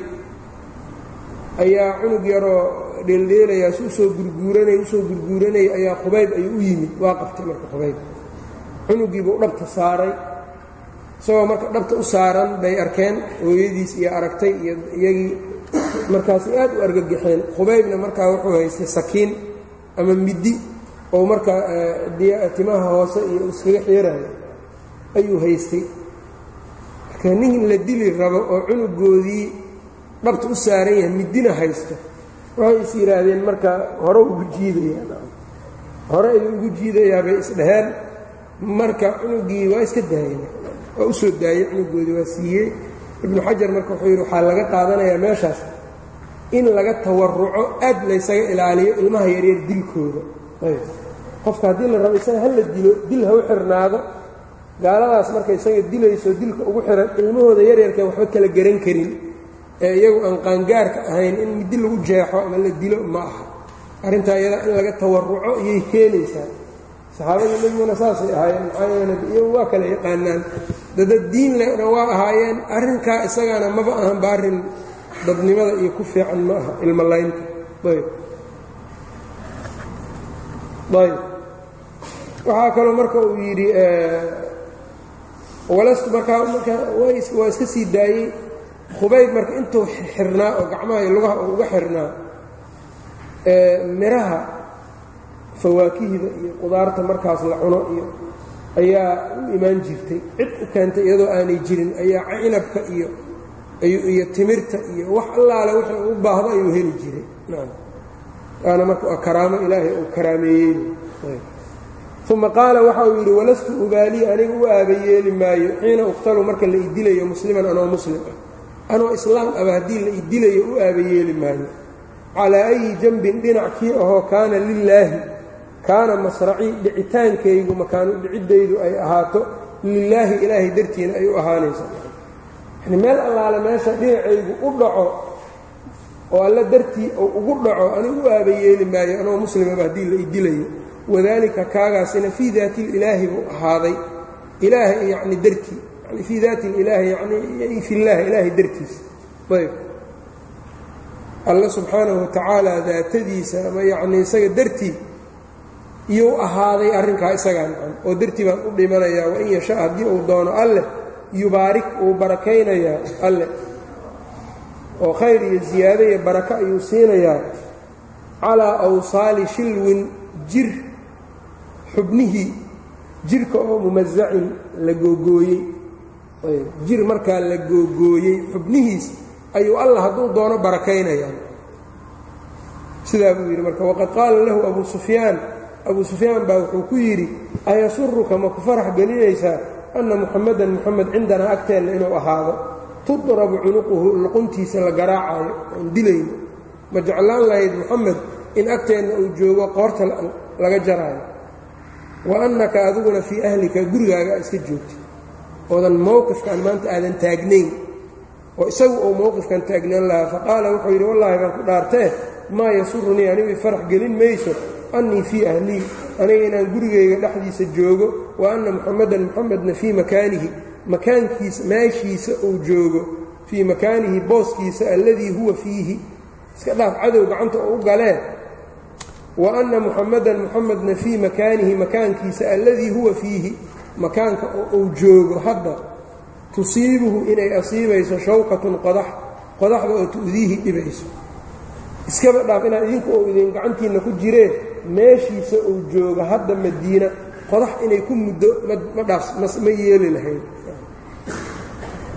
ayaa cunug yaroo dheeldheelayaa si u soo gurguuranay u soo gurguuranayay ayaa qubayb ayuu u yimid waa qabtay marka qubayb cunugiibuu dhabta saaray isagoo marka dhabta u saaran bay arkeen hooyadiis iyo aragtay iyo iyagii markaasi aad u argagaxeen qubaybna markaa wuxuu haystay sakiin ama middi oo markaa timaha hoose iyo iskaga xiirayo ayuu haystay. Marka nin la dili rabo oo cunugoodii dhabta u saaran yahay middina haysto waxay is yidhaahdeen marka hore ugu jiidayaa hore ayuu ugu jiidayaa bay isdhaheen marka cunugii waa iska daayeen waa u soo daayey cunugoodii waa siiyey. Ibnu xajar marka wuxuu yidhi waxaa laga qaadanayaa meeshaas in laga tawaruco aad laysaga ilaaliyo ilmaha yaryar dilkooda. Qofka haddii la rabo isaga ha la dilo dil ha u xirnaado gaaladaas marka isaga dilayso dilka ugu xiran ilmahooda yaryarka waxba kala garan karin. Ee iyagu aan qaangaarka ahayn in middi lagu jeexo ama la dilo ma aha. Arrintaa iyada in laga tawaruco iyay keenaysaa. Saxaabadii nebiguna saasay ahaayeen maxaa iyagu waa kala yaqaanaan. Dadad diin lena waa ahaayeen. Arrinkaa isagana maba ahanba arrin dadnimada iyo ku fiican ma aha ilmolaynta ayb. Ayb. Waxaa kaloo marka uu yidhi walastu markaa marka waa iska sii daayey. Khubayb marka intuu xirnaa oo gacmaha iyo lugaha uu uga xirnaa miraha fawaakihda iyo qudaarta markaas la cuno iyo ayaa u imaan jirtay. Cid u keentay iyadoo aanay jirin ayaa cinabka iyo iyo timirta iyo wax allaale wuxuu u baahdo ayuu heli jiray. Waana marka karaamo ilaahay uu karaameeyey. Uma qaala waxa uu yidhi walastu ubaaliy aniga u aabayeeli maayo xiina uqtalu marka la idilayo musliman anoo muslim ah. Anoo islaam aba haddii la idilayo u aabayeeli maayo. Calaa ayi janbin dhinac kii ahoo kaana lilaahi kaana masracii dhicitaankaygu makaanu dhiciddaydu ay ahaato lilaahi ilaahay dartiina ay u ahaanayso yani meel allaale meesha dhinacaygu u dhaco oo alla dartii ou ugu dhaco anigu u aaba yeeli maayo anoo muslimaba haddii la idilayo wadaalika kaagaasina fii daati ilaahi buu ahaaday. Ilaahay yacni dartii yani fii daati ilaahi yani fi llahi ilaahay dartiisa ayb alla subxaanahu watacaala daatadiisa ama yacnii isaga dartii iyou ahaaday arrinkaa isagaa nacan oo dartii baan u dhimanayaa wain yasha haddii uu doono alleh yubaarik uu barakaynayaa alleh oo khayr iyo ziyaado iyo barako ayuu siinayaa calaa awsaali shilwin jir xubnihii jirka oo mumasacin la googooyey. Jir markaa la googooyey xubnihiis ayuu allah hadduu doono barakaynayaa sidaa buu yidhi marka waqad qaala lahu abu sufyaan abu sufyaan baa wuxuu ku yidhi ayasuruka ma ku farax gelinaysaa anna muxamadan muxamed cindanaa agteenna inuu ahaado tudrabu cunuquhu luquntiisa la garaacayo aan dilayno ma jeclaan lahayd muxamed in agteenna uu joogo qoorta laga jaraayo wa annaka adiguna fii ahlika gurigaaga iska joogtid oodan mowqifkan maanta aadan taagnayn oo isagu uu mowqifkan taagnaan lahaa faqaala wuxuu yidhi wallaahi baan ku dhaartee maa yasurunii anigu farax gelin mayso annii fii ahlii aniga inaan gurigayga dhexdiisa joogo wa anna muxamadan muxamedna fii makaanihi makaankiisa meeshiisa uu joogo fii makaanihi booskiisa alladii huwa fiihi. Iska dhaaf cadow gacanta oo u galee. Wa anna muxamadan muxamedna fii makaanihi makaankiisa alladii huwa fiihi. Makaanka oo uu joogo hadda tusiibuhu inay asiibayso shawkatun qodax qodaxda oo tu'diihi dhibayso. Iskaba dhaaf inaad idinku ou idin gacantiinna ku jireen meeshiisa uu joogo hadda madiina qodax inay ku muddo ma dhaaf ma yeeli lahayn.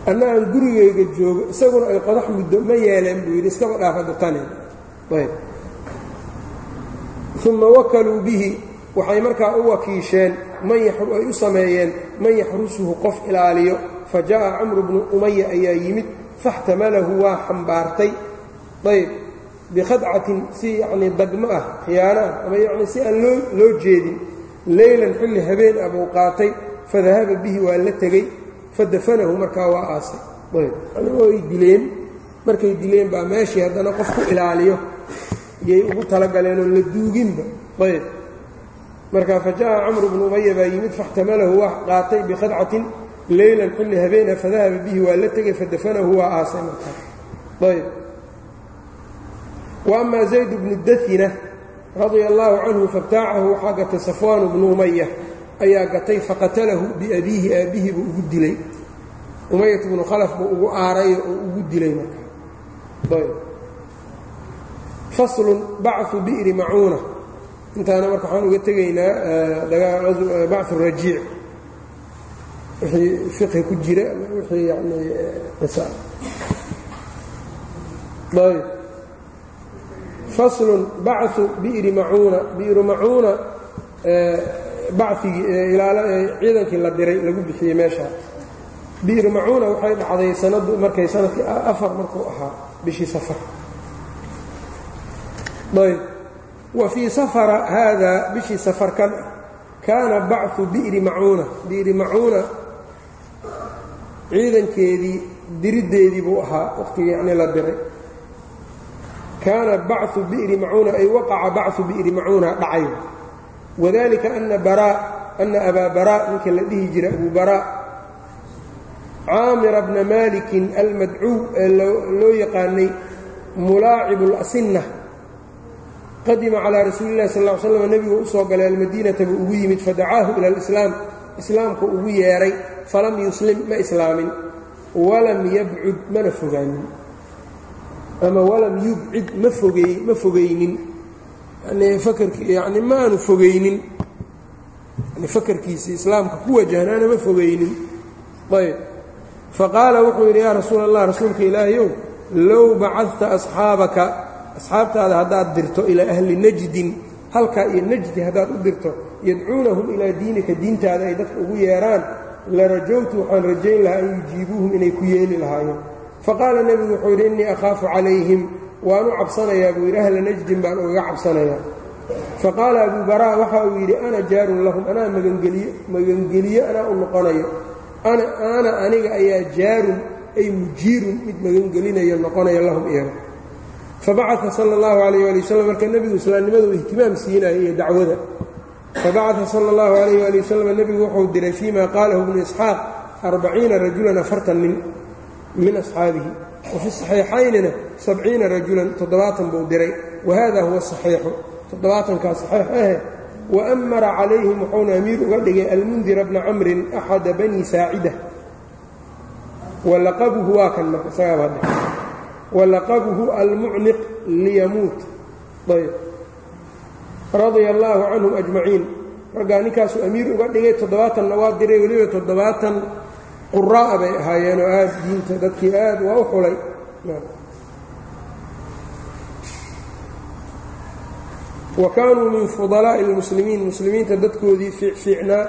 Anna gurigayga joogo isaguna ay qodax muddo ma yeeleen buu yidhi iskaba dhaaf hadda tani. Ayb. Uma wakaluu bihi waxay markaa u wakiisheen ay u sameeyeen man yaxrusuhu qof ilaaliyo fa jaءa camru bnu umaya ayaa yimid faاxtamalahu waa xambaartay. Ayb. Bikhadcatin si yacnii dagmo ah khiyaano ah ama yacni si aan loo jeedin leylan xilli habeen ah buu qaatay fadahaba bihi waa la tegey fadafanahu markaa waa aasay. Yani way dileen markay dileen baa meeshii haddana qof ku ilaaliyo. Iyay ugu talagaleen oo la duuginba. Ayb. Marka fa jaءa camru bnu umaya baa yimid faاxtamalahu waa qaatay bikhadcatin leylan xilli habeena fadahaba bihi waa la tegey fadafanahu waa aasay markaa. Ayb. Wa ama zayd bnu dafina radia allahu canhu fabtaacahu waxaa gatay safwaanu bnu umaya ayaa gatay faqatalahu biabiihi aabbihi buu ugu dilay. Umayat bnu khalaf buu ugu aarayo oo ugu dilay markaa ayb. Faslun bacu bi'ri macuuna. Intaana marka waxaan uga tegaynaa bacu rajiic. Wixii fiqhi ku jira wixii yani qisa ayb faslun bacu bi'ri macuuna bi'ru macuuna bacigii ciidankii la diray lagu bixiyey meesha. Bi'ru macuuna waxay dhacday sanadu markay sannadkii afar markuu ahaa bishii safar. Ayb wa fii safara haadaa bishii safarkan ah kaana bacu bi'ri macuuna bi'ri macuuna ciidankeedii diriddeedii buu ahaa waqtigii yacnii la diray kaana bacu bi'ri macuuna ay waqaca bacu bi'ri macuuna dhacay. Wadalika ana baraa ana abaa baraa ninka la dhihi jira abu baraa caamira bna maalikin almadcuw ee loo yaqaanay mulaacibu اlasinna qadima calaa rasuuli illahi sal ly slam nebigu u soo galay almadiinata buu ugu yimid fadacaahu ila alislaam. Islaamku ugu yeedhay falam yuslim ma islaamin. Walam yabcud mana fogaanin ama walam yubcid ma fogey ma fogaynin yani fakarki yani ma aanu fogaynin yani fakarkiisii islaamka ku wajahnaana ma fogaynin ayb. Faqaala wuxuu yidhi yaa rasuula allah rasuulka ilaahayow low bacadta asxaabaka asxaabtaada haddaad dirto ilaa ahli najdin halkaa iyo najdi haddaad u dirto yadcuunahum ilaa diinika diintaada ay dadka ugu yeedhaan la rajowtu waxaan rajayn lahaa an yujiibuuhum inay ku yeeli lahaayeen faqaala nebigu wuxuu yidhi innii akhaafu calayhim. Waan u cabsanayaa buu yidhi ahla najdin baan ugaga cabsanayaa faqaala abuu baraa waxa uu yidhi ana jaarun lahum anaa magangeliyo magangeliyo anaa u noqonayo. Ana aniga ayaa jaarun ay mujiirun mid magangelinayo noqonaya lahum iyaga. Fabacaa sala اllahu alayh ali wasalam marka nebigu islaamnimadu ihtimaam siinaya iyo dacwada. Fabacaa sala اllahu alayh ali wasalam nebigu wuxuu diray fima qaalahu bnu isxaaq arbaciina rajulan afartan nin min asxaabihi wafi saxiixaynina sabciina rajulan toddobaatan buu diray. Wahada huwa saxiixu toddobaatankaa saxiix ahe waamara calayhim wuxuuna amiir uga dhigay almundira bna camrin axada bani saacida. Walaqabuhu waa kan marka isagaabadhe walaqabuhu almucniq liyamuut. Ayb radia allaahu canhum ajmaciin. Raggaa ninkaasuu amiir uga dhigay toddobaatanna waa diray weliba toddobaatan quraa'a bay ahaayeenoo aada diinta dadkii aad waa u xulay. Wa kaanuu min fudalaa'i اlmuslimiin muslimiinta dadkoodii fiicfiicnaa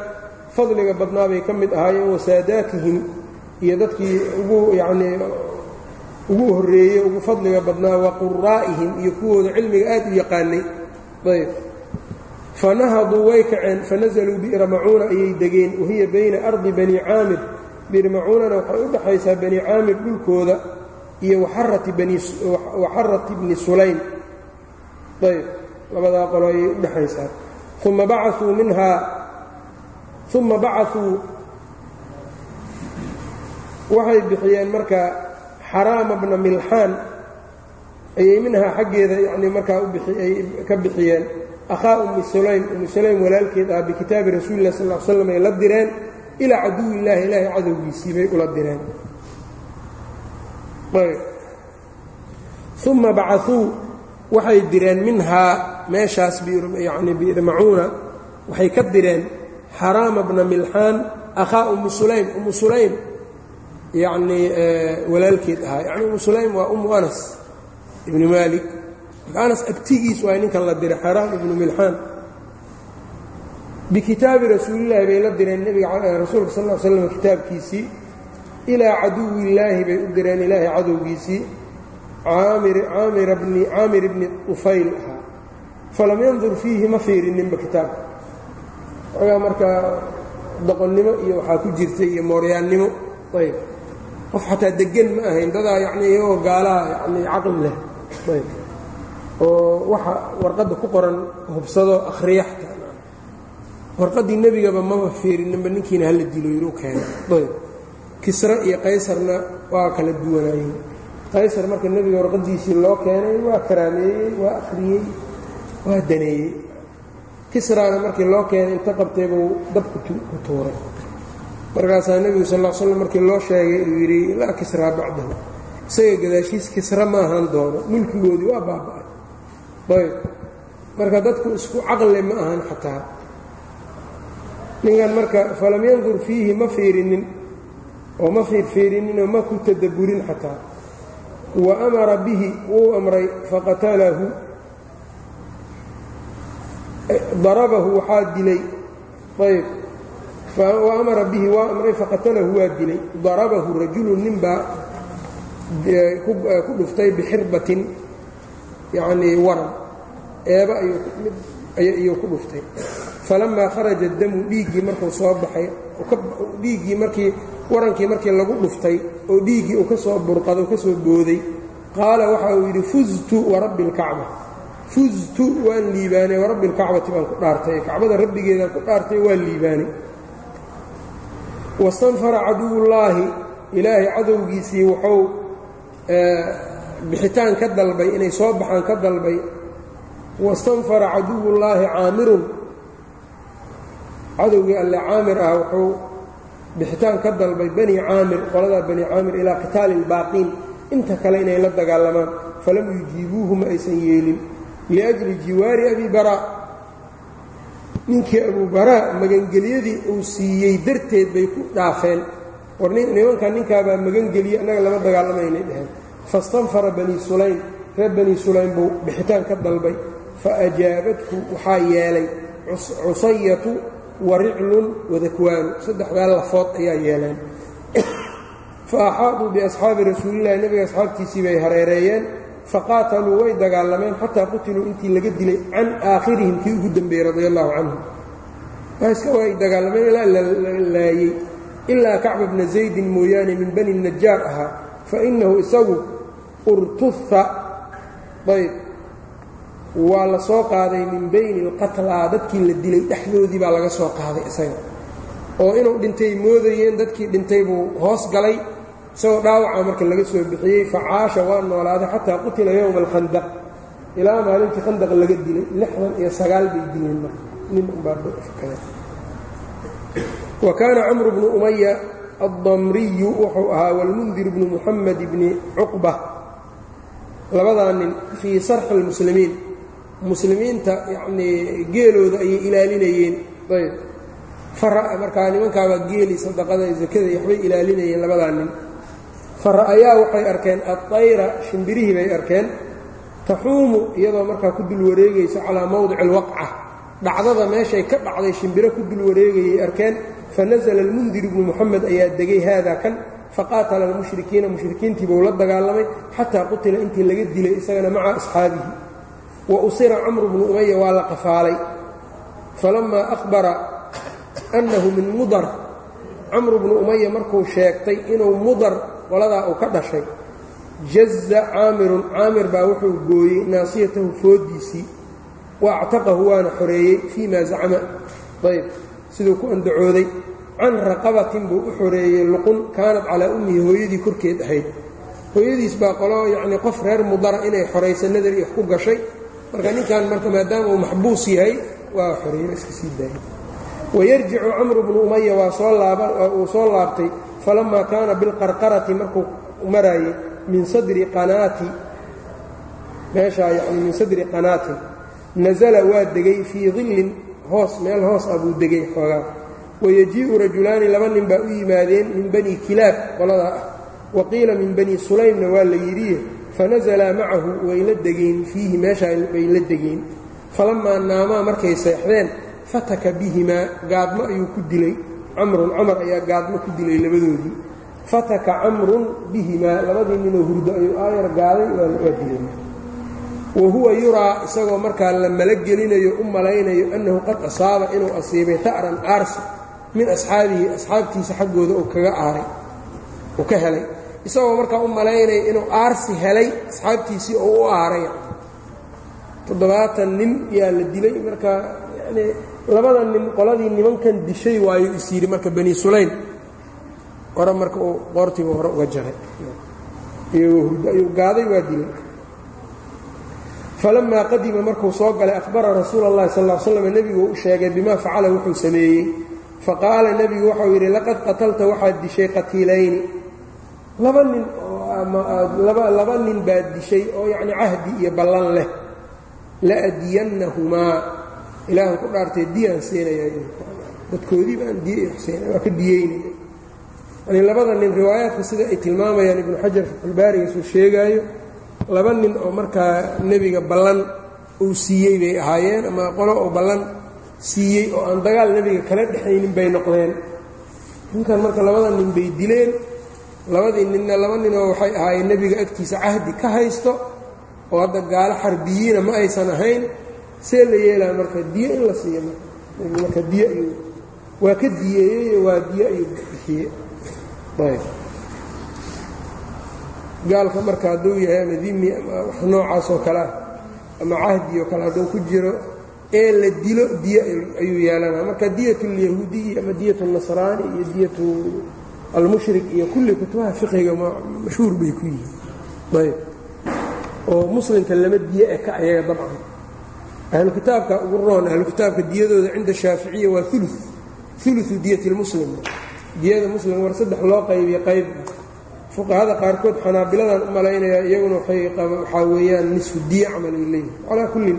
fadliga badnaa bay ka mid ahaayeen wasaadaatihim iyo dadkii ugu yacnii ugu horreeyey ugu fadliga badnaa wa quraa'ihim iyo kuwooda cilmiga aad u yaqaanay. Ayb. Fanahaduu way kaceen fanazaluu bi'ra macuuna ayay degeen wahiya bayna ardi bani caamir bi'ra macuunana waxay u dhaxaysaa bani caamir dhulkooda iyo waxarati bni sulaym. Ayb labadaa qolo ayay u dhexaysaa uma bacauu minhaa uma bacauu waxay bixiyeen marka xaraama bna milxaan ayay minhaa xaggeeda yani markaa ay ka bixiyeen. Akhaa ummi sulaym ummi sulaym walaalkeed ah bikitaabi rasuuli sal l slam ay la direen ilaa caduwi illaahi ilaahay cadowgiisii bay ula direen. Uma bacauu waxay direen minhaa meeshaas yani biirmacuuna waxay ka direen xaraama bna milxaan akhaa ummi sulaym ummu sulaym yacnii walaalkeed ahaa. Yacni ummu sulaym waa ummu anas ibni maalik. Anas abtigiis waa ninkan la diray xaraam ibnu milxaan bikitaabi rasuulillaahi bay la direen rasuulka sal slam kitaabkiisii ilaa caduwillaahi bay u direen ilaahay cadowgiisii caamir bni ufayl ahaa falam yandur fiihi ma fiirininba kitaabka ogaa markaa doqonnimo iyo waxaa ku jirtay iyo mooryaannimo ayb qof xataa deggan ma ahayn dadaa yacni iyagoo gaalaha yacni caqli leh oo waxa warqadda ku qoran hubsado akhriya xataa warqaddii nebigaba maba fiirininba ninkiina hala dilo yidhi u keenay. Ayb kisre iyo qaysarna waa kala duwanaayeen. Qaysar marka nebiga warqaddiisii loo keenay waa karaameeyey waa akhriyey waa daneeyey. Kisraana markii loo keenay inta qabtaybuu dab ku tuuray. Markaasaa nebigu sal l slam markii loo sheegay uu yidhi laa kisraa bacdahu. Isaga gadaashiis kisra ma ahaan doono. Mulkigoodii waa baaba'ay. Ayb marka dadku isku caqli ma ahan xataa ninkan marka falam yandur fiihi ma fiirinin oo ma fiirfiirininoo ma ku tadabburin xataa. Wa amara bihi wuu amray faqatalahu darabahu waxaa dilay. Ayb wa amara bihi waa amray faqatalahu waa dilay. Darabahu rajulu ninbaa ku dhuftay bixirbatin yacnii waran. Eeba ayuu ku dhuftay. Falamaa kharaja damu dhiiggii markuu soo baxay dhiiggii markii warankii markii lagu dhuftay oo dhiiggii uu ka soo burqado ka soo booday qaala waxa uu yidhi fuztu warabbi اlkacba fuztu waan liibaanay warabbi اlkacbati baan ku dhaartay kacbada rabbigeedaan ku dhaartay waan liibaanay. Wastanfara caduwullaahi ilaahay cadowgiisii wuxuu bixitaan ka dalbay inay soo baxaan ka dalbay wastanfara caduwullaahi caamirun cadowgii alle caamir ah wuxuu bixitaan ka dalbay bani caamir qoladaa bani caamir ilaa qitaali اlbaaqiin inta kale inay la dagaalamaan falam yujiibuuhu ma aysan yeelin. Liajli jiwaari abi baraa ninkii abuu baraa magangelyadii uu siiyey darteed bay ku dhaafeen. War nimankan ninkaabaa magangeliye annaga lama dagaalamaynay dheheen. Fastanfara bani sulaym reer bani sulaym buu bixitaan ka dalbay faajaabathu waxaa yeelay cusayatu wariclun wadakwaanu saddexdaa lafood ayaa yeeleen. Fa axaaduu biasxaabi rasuulillahi nebiga asxaabtiisii bay hareereeyeen. Faqaataluu way dagaalameen xataa qutiluu intii laga dilay can aakhirihim kii ugu dembeeyey radi allahu canhum iska way dagaalameen ilaa la laayey ilaa kacba bna zaydin mooyaane min bani najaar ahaa. Fa innahu isagu urtuha ayb waa la soo qaaday min bayni alqatlaa dadkii la dilay dhexdoodii baa laga soo qaaday isaga. Oo inuu dhintay moodayeen dadkii dhintay buu hoos galay isagoo dhaawaca marka laga soo bixiyey facaasha waa noolaaday xataa qutila yowma alkhandaq ilaa maalintii khandaq laga dilay lixdan iyo sagaal bay dileen marka. Nin unbaafakada wa kaana camru bnu umaya addamriyu wuxuu ahaa walmundir bnu muxamed bni cuqba. Labadaa nin fii sarxi اlmuslimiin muslimiinta yacnii geelooda ayay ilaalinayeen. Ayb. Markaa nimankaabaa geeli sadaqada zakada iyo waxbay ilaalinayeen labadaa nin. Fara'ayaa waxay arkeen aطayra shimbirihii bay arkeen. Taxuumu iyadoo markaa ku dul wareegayso calaa mowdici اlwaqca dhacdada meeshay ka dhacday shimbiro ku dul wareegayay arkeen. Fanasla almundir ibnu moxamed ayaa degay haada kan. Faqaatala almushrikiina mushrikiintii buu la dagaalamay xataa qutila intii laga dilay isagana maca asxaabihi wa usira camru bnu umaya waa la qafaalay. Falamaa ahbara annahu min mudar camru bnu umaya markuu sheegtay inuu mudar qoladaa uu ka dhashay jaza caamirun caamir baa wuxuu gooyey naasiyatahu foodiisii wa actaqahu waana xoreeyey fii ma zacma ayb siduu ku andacooday. Can raqabatin buu u xoreeyey luqun kaanat calaa ummihi hooyadii korkeed ahayd. Hooyadiis baa qolo yacnii qof reer mudara inay xoraysa nadar iyo wax ku gashay marka ninkan marka maadaama uu maxbuus yahay waa xoreeye iska sii daayay wayarjicu camru bnu umaya waa soo laaba uu soo laabtay falamaa kaana bilqarqarati markuu maraayey min sadri qanaati meeshaa yacni min sadri qanaatin nasala waa degay fii dillin hoos meel hoos ah buu degay xoogaa. Wayajii'u rajulaani laba nin baa u yimaadeen min bani kilaab qoladaa ah. Wa qiila min bani sulaymna waa la yidhiye fanasalaa macahu way la degeen fiihi meeshaa bay la degeen falammaa naamaa markay seexdeen fataka bihimaa gaadmo ayuu ku dilay camrun camar ayaa gaadmo ku dilay labadoodii fataka camrun bihimaa labadii ninoo hurdo ayuu aayar gaaday waa dilay wa huwa yuraa isagoo markaa la malagelinayo u malaynayo annahu qad asaaba inuu asiibay ta'ran aarsi min asxaabihi asxaabtiisa xaggooda uu kaga aaray uu ka helay isagoo markaa u malaynaya inuu aarsi helay asxaabtiisii oo u aaray. Toddobaatan nin yaa la dilay marka yanii labada nin qoladii nimankan dishay waayo is yidhi marka bani sulaym. Hore marka uu qoortiiba hore uga jaray. Iyagoo hurdo ayuu gaaday waa dilay. Falamaa qadima markuu soo galay ahbara rasuula اllahi sal l slam nebigu u sheegay bimaa facala wuxuu sameeyey. Faqaala nebigu waxau yidhi laqad qatalta waxaad dishay qatiilayni laba nin laba nin baad dishay oo yacni cahdi iyo ballan leh. Laadiyannahumaa ilaahan ku dhaartay diyaan siinaya dadkoodii baan diya waa ka diyeynaya. Yani labada nin riwaayaadka sida ay tilmaamayaan ibnu xajar faxulbaarigiisuu sheegaayo laba nin oo markaa nebiga ballan uu siiyey bay ahaayeen ama qolo oo ballan siiyey oo aan dagaal nebiga kala dhexaynin bay noqdeen. Ninkan marka labada nin bay dileen labadii ninna laba ninoo waxay ahaayeen nebiga agtiisa cahdi ka haysto oo hadda gaalo xarbiyiina ma aysan ahayn see la yeelaa marka diyo in la siiyo marka diyo ayuu waa ka diyeeyey waa diyo ayuu bixiye ayb gaalka marka hadduu yahay ama dimi ama wax noocaas oo kale ah ama cahdi oo kale hadduu ku jiro ee la dilo diyo ayuu yeelanaa marka diyat اlyahuudiyi ama diyat الnasraani iyo diyat almushrik iyo kulli kutubaha fiqiga mashhuur bay ku yihiin. Ayb. Oo muslimka lama diyo e ayaga dabcan. Ahlu kitaabka ugu roon ahlu kitaabka diyadooda cinda shaaficiya waa ulu uluثu diyat اlmuslim diyada muslim war saddex loo qaybiyo qayb. Fuqahada qaarkood xanaabiladan u malaynayaa iyaguna waxaa weeyaan nisfu diya camal ay leeyihiin calaa kullin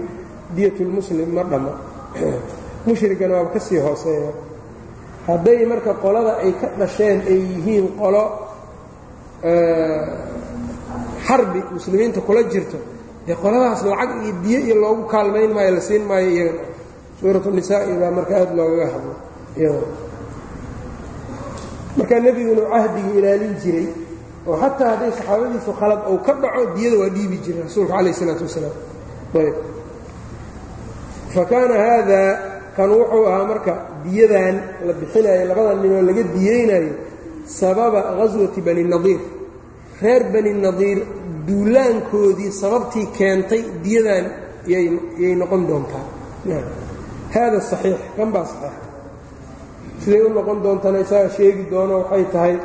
diyat lmuslim ma dhamma mushrigana waaba ka sii hooseeya hadday marka qolada ay ka dhasheen ay yihiin qolo xarbi muslimiinta kula jirto dee qoladaas lacag iyo diyo iyo loogu kaalmayn maayo la siin maayo iyagana suuratu nisaa'i baa marka aad loogaga hadlo iyada markaa nebigunu cahdigii ilaalin jiray oo xataa hadday saxaabadiisu khalad ou ka dhaco diyada waa dhiibi jiray rasuulka calayh isalaatu wasalaam. Ayb. Fa kaana haadaa kan wuxuu ahaa marka diyadan la bixinayo labada ninoo laga diyeynayo sababa ghaswati bani nadiir reer bani nadiir duulaankoodii sababtii keentay diyadan yay noqon doontaa. Haada saxiix kan baa saxiix. Siday u noqon doontana isaga sheegi doono waxay tahay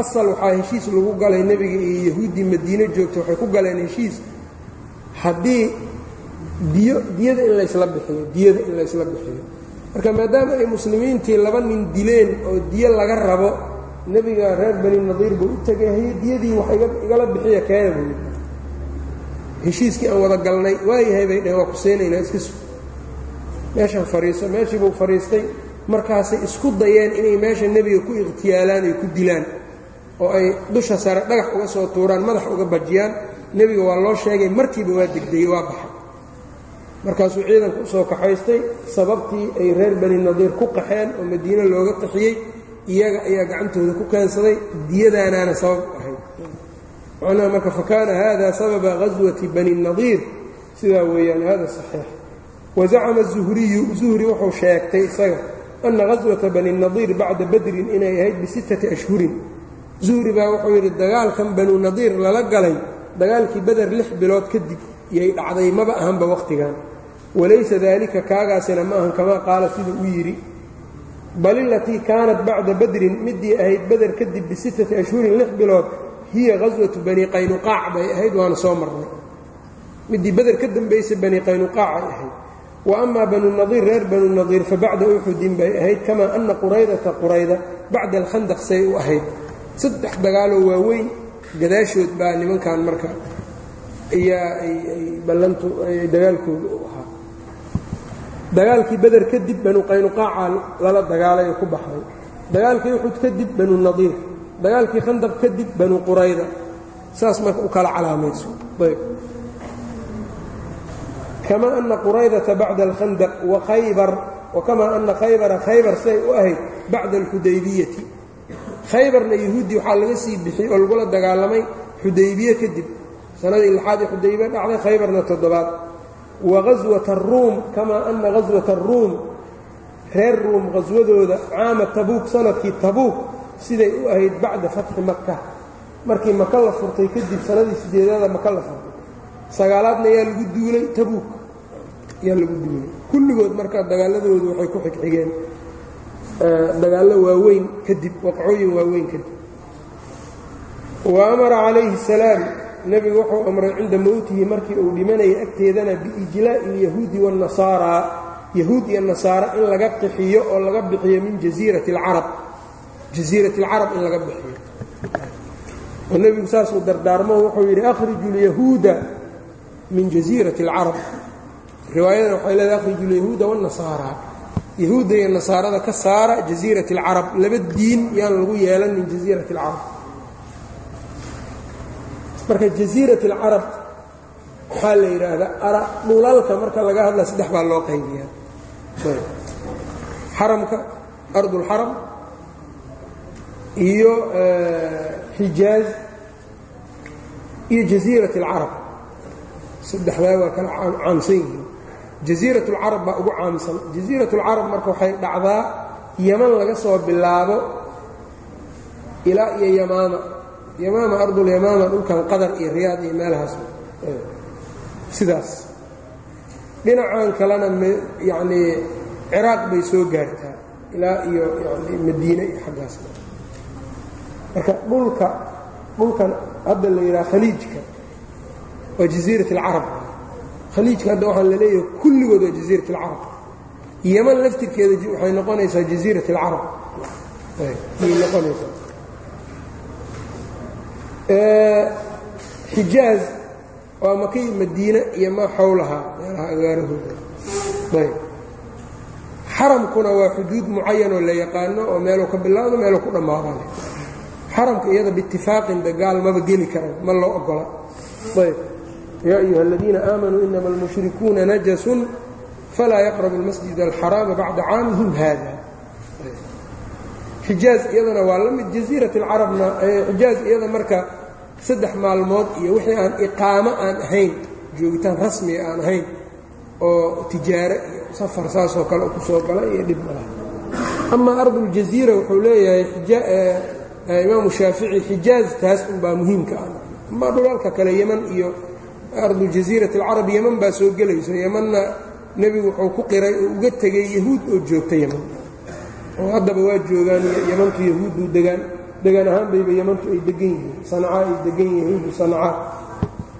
asal waxaa heshiis lagu galay nebiga iyo yahuuddii madiine joogta waxay ku galeen heshiis. Haddii diyo diyada in laysla bixiyo diyada in laysla bixiyo. Marka maadaama ay muslimiintii laba nin dileen oo diyo laga rabo nebiga reer bani nadiir buu u tegay haye diyadii wax igala bixiya keena buu yidhi. Heshiiskii aan wada galnay waayahay bay dhaheen waa ku seenaynaa iska sug meeshaan fadhiiso meeshii buu fadhiistay markaasay isku dayeen inay meesha nebiga ku ikhtiyaalaan ay ku dilaan oo ay dusha sare dhagax uga soo tuuraan madax uga bajiyaan. Nebiga waa loo sheegay markiiba waa degdegey waa baxay markaasuu ciidanku u soo kaxaystay sababtii ay reer bani nadiir ku qaxeen oo madiine looga qaxiyey iyaga ayaa gacantooda ku keensaday diyadaanaana sabab ahayd. Macnaha marka fakaana hada sababa gaswati bani nadiir sidaa weeyaan hada saxiix. Wazacama zuhriyu zuhri wuxuu sheegtay isaga ana gaswata bani nadiir bacda badrin inay ahayd bisittati ashhurin. Zuhri baa wuxuu yidhi dagaalkan banu nadiir lala galay dagaalkii beder lix bilood kadib yay dhacday maba ahanba wakhtigan walaysa daalika kaagaasina ma ahan kamaa qaala siduu u yidhi bal ilatii kaanat bacda badrin midii ahayd beder kadib bisittati ashhurin lix bilood hiya gaswatu bani qaynuqaac bay ahayd waana soo marnay. Midii beder ka dambaysay bani qaynuqaac ay ahayd. Wa amaa banu nadiir reer banu nadiir fa bacda uxudin bay ahayd kamaa ana quraydata qurayda bacda alkhandaq say u ahayd. Saddex dagaaloo waaweyn gadaashood baa nimankan marka ayaa ay ballantu dagaalkooda u ahaa dagaalkii beder kadib banu qaynuqaaca lala dagaalay oo ku baxday dagaalkii uxud kadib banu nadiir. Dagaalkii khandaq kadib banu qurayda. Saas marka u kala calaamayso. Kama ana quraydata bacda alkhandaq wa khaybar wakamaa ana khaybara khaybar siday u ahayd bacda alxudaybiyati khaybarna yahuudi waxaa laga sii bixiyey oo lagula dagaalamay xudaybiye kadib sanadii lixaad xudaybiye dhacday khaybarna toddobaad wa gaswata aruum kamaa ana gaswata aruum reer ruum qaswadooda caama tabuuk sannadkii tabuuk siday u ahayd bacda fatxi maka markii maka la furtay kadib sanadii sideedaada maka la furtay. Sagaalaadna yaa lagu duulay tabuuk. Yaa lagu duulay. Kulligood marka dagaaladoodu waxay ku xigxigeen dagaallo waaweyn kadib waqcooyin waaweyn kadib. Wa amara calayhi الsalaam nebigu wuxuu amray cinda mowtihi markii uu dhimanayay agteedana biijlaa'i alyahuudi waannasaaraa yahuud iyo nasaara in laga qixiyo oo laga bixiyo min jasiirati alcarab jasiirati alcarab in laga bixiyo. Oo nebigu saasuu dardaarmo wuxuu yidhi akhriju lyahuuda min jasiirati alcarab riwaayadana waxay leedahay akhriju lyahuuda waannasaaraa yahuudda iyo nasaarada ka saara jasiirati alcarab laba diin yaan lagu yeelan min jasiirati alcarab marka jasiirat اlcarab waxaa la yidhaahdaa dhulalka marka laga hadla saddex baa loo qaybiyaa xaramka ardulxaram iyo xijaaz iyo jasiirat اlcarab saddexdaa waa kala caamsan yihiin jasiirat اlcarab baa ugu caamsan jasiirat اlcarab marka waxay dhacdaa yaman laga soo bilaabo ilaa iyo yamaama yamaama ardulyamaama dhulkan qadar iyo riyaad iyo meelahaas. Sidaas. Dhinacan kalena yanii ciraaq bay soo gaartaa. Ilaa iyo yani madiine xaggaas. Marka dhulka dhulkan hadda la yidhaha khaliijka waa jasiirat alcarab. Khaliijka hadda waxaan la leeyahay kulligood waa jasiirat alcarab. Yeman laftirkeeda waxay noqonaysaa jasiirat alcarab. Ayay noqonaysaa xijaaz waa makii madiine iyo maa xowlahaa meelaha agaarahooda ayb xaramkuna waa xuduud mucayanoo la yaqaano oo meeluu ka bilaabdo meeluu ku dhammaadane xaramka iyada biitifaaqin dagaal maba geli karan ma loo ogola. Ayb yaa ayuha aladiina aamanuu inama almushrikuuna najasun falaa yaqrabu اlmasjid alxaraama bacda caamihim hada xijaaz iyadana waa la mid jasiirat اlcarabna xijaaz iyada marka saddex maalmood iyo wixii aan iqaamo aan ahayn joogitaan rasmiga aan ahayn oo tijaare iyo safar saasoo kale ku soo gala iyo dhib malaha amaa arduljaziira wuxuu leeyahay imaamu shaafici xijaaz taas unbaa muhiimka ah. Ama dhulalka kale yeman iyo ardu jasiirati alcarab yeman baa soo gelayso. Yemanna nebigu wuxuu ku qiray oo uga tegay yahuud oo joogta yeman oo haddaba waa joogaan yemantu yahuuddu degaan. Degaan ahaan bayba ay degan yihiin sanca ay degan yihiin yahuuddu sanca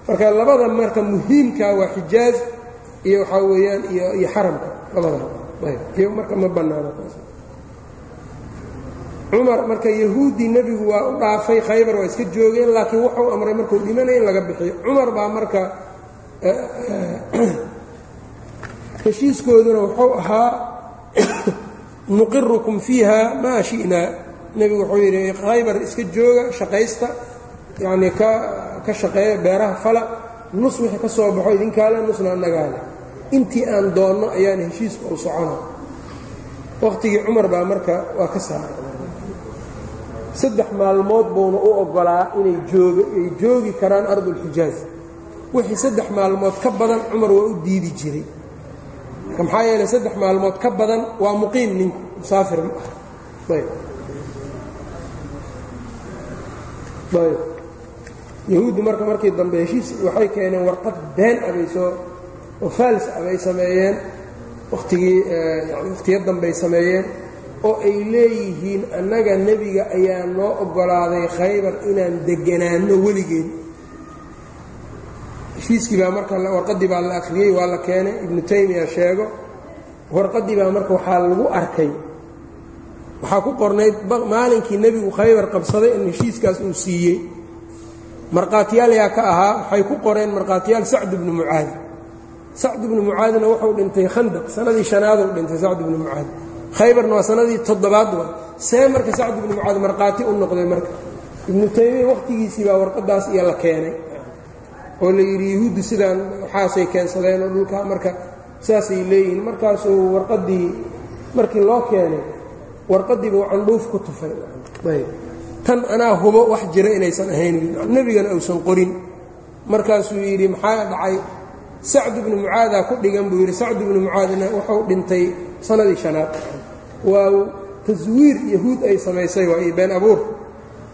marka labada marka muhiimkaa waa xijaaz iyo waxaa weeyaan iyo xaramka labada. Ayb iyo marka ma bannaano cumar marka yahuuddii nebigu waa u dhaafay khaybar waa iska joogeen laakiin wuxuu amray markuu dhimanaya in laga bixiyo. Cumar baa marka heshiiskooduna wuxuu ahaa nuqirukum fiiha maa shi'naa nebigu wuxuu yidhi khaybar iska jooga shaqaysta yacnii ka shaqeeya beeraha fala nus wixii ka soo baxo idinkaale nusna annagaale intii aan doonno ayaan heshiisku u socona. Waqtigii cumar baa marka waa ka saaray saddex maalmood buuna u oggolaa inay jooga ay joogi karaan ardulxijaaj wixii saddex maalmood ka badan cumar waa u diidi jiray maxaa yeelay saddex maalmood ka badan waa muqiim ninku musaafir ma ah yahuuddu marka markii dambe heshiis waxay keeneen warqad been abay soo oo faals abay sameeyeen wakhtigii yani wakhtiyo dambey sameeyeen oo ay leeyihiin annaga nebiga ayaa noo oggolaaday khaybar inaan deganaanno weligeed heshiiskii baa marka warqaddii baa la akhriyey waa la keenay ibnu taymiya sheego. Warqaddii baa marka waxaa lagu arkay. Waxaa ku qornayd maalinkii nebigu khaybar qabsaday in heshiiskaas uu siiyey. Markhaatiyaal yaa ka ahaa waxay ku qoreen markhaatiyaal sacd ibnu mucaad. Sacd ibnu mucaadna wuxuu dhintay khandaq sanadii shanaaduu dhintay sacd ibnu mucaad. Khaybarna waa sanadii toddobaad waa see marka sacd ibnu mucaad markhaati u noqday marka. Ibnu taymiya wakhtigiisii baa warqadaas iyo la keenay oo la yidhi yahuuddu sidaan waxaasay keensadeen oo dhulkaa marka saasay leeyihiin. Markaasuu warqaddii markii loo keenay warqaddiibuu candhuuf ku tufay. Tan anaa hubo wax jira inaysan ahayn nebigana uusan qorin. Markaasuu yidhi maxaa dhacay? Sacd ibnu mucaadaa ku dhigan buu yidhi. Sacd ibnu mucaadna wuxuu dhintay sanadii shanaad. Waa taswiir yahuud ay samaysay waa iyo been abuur.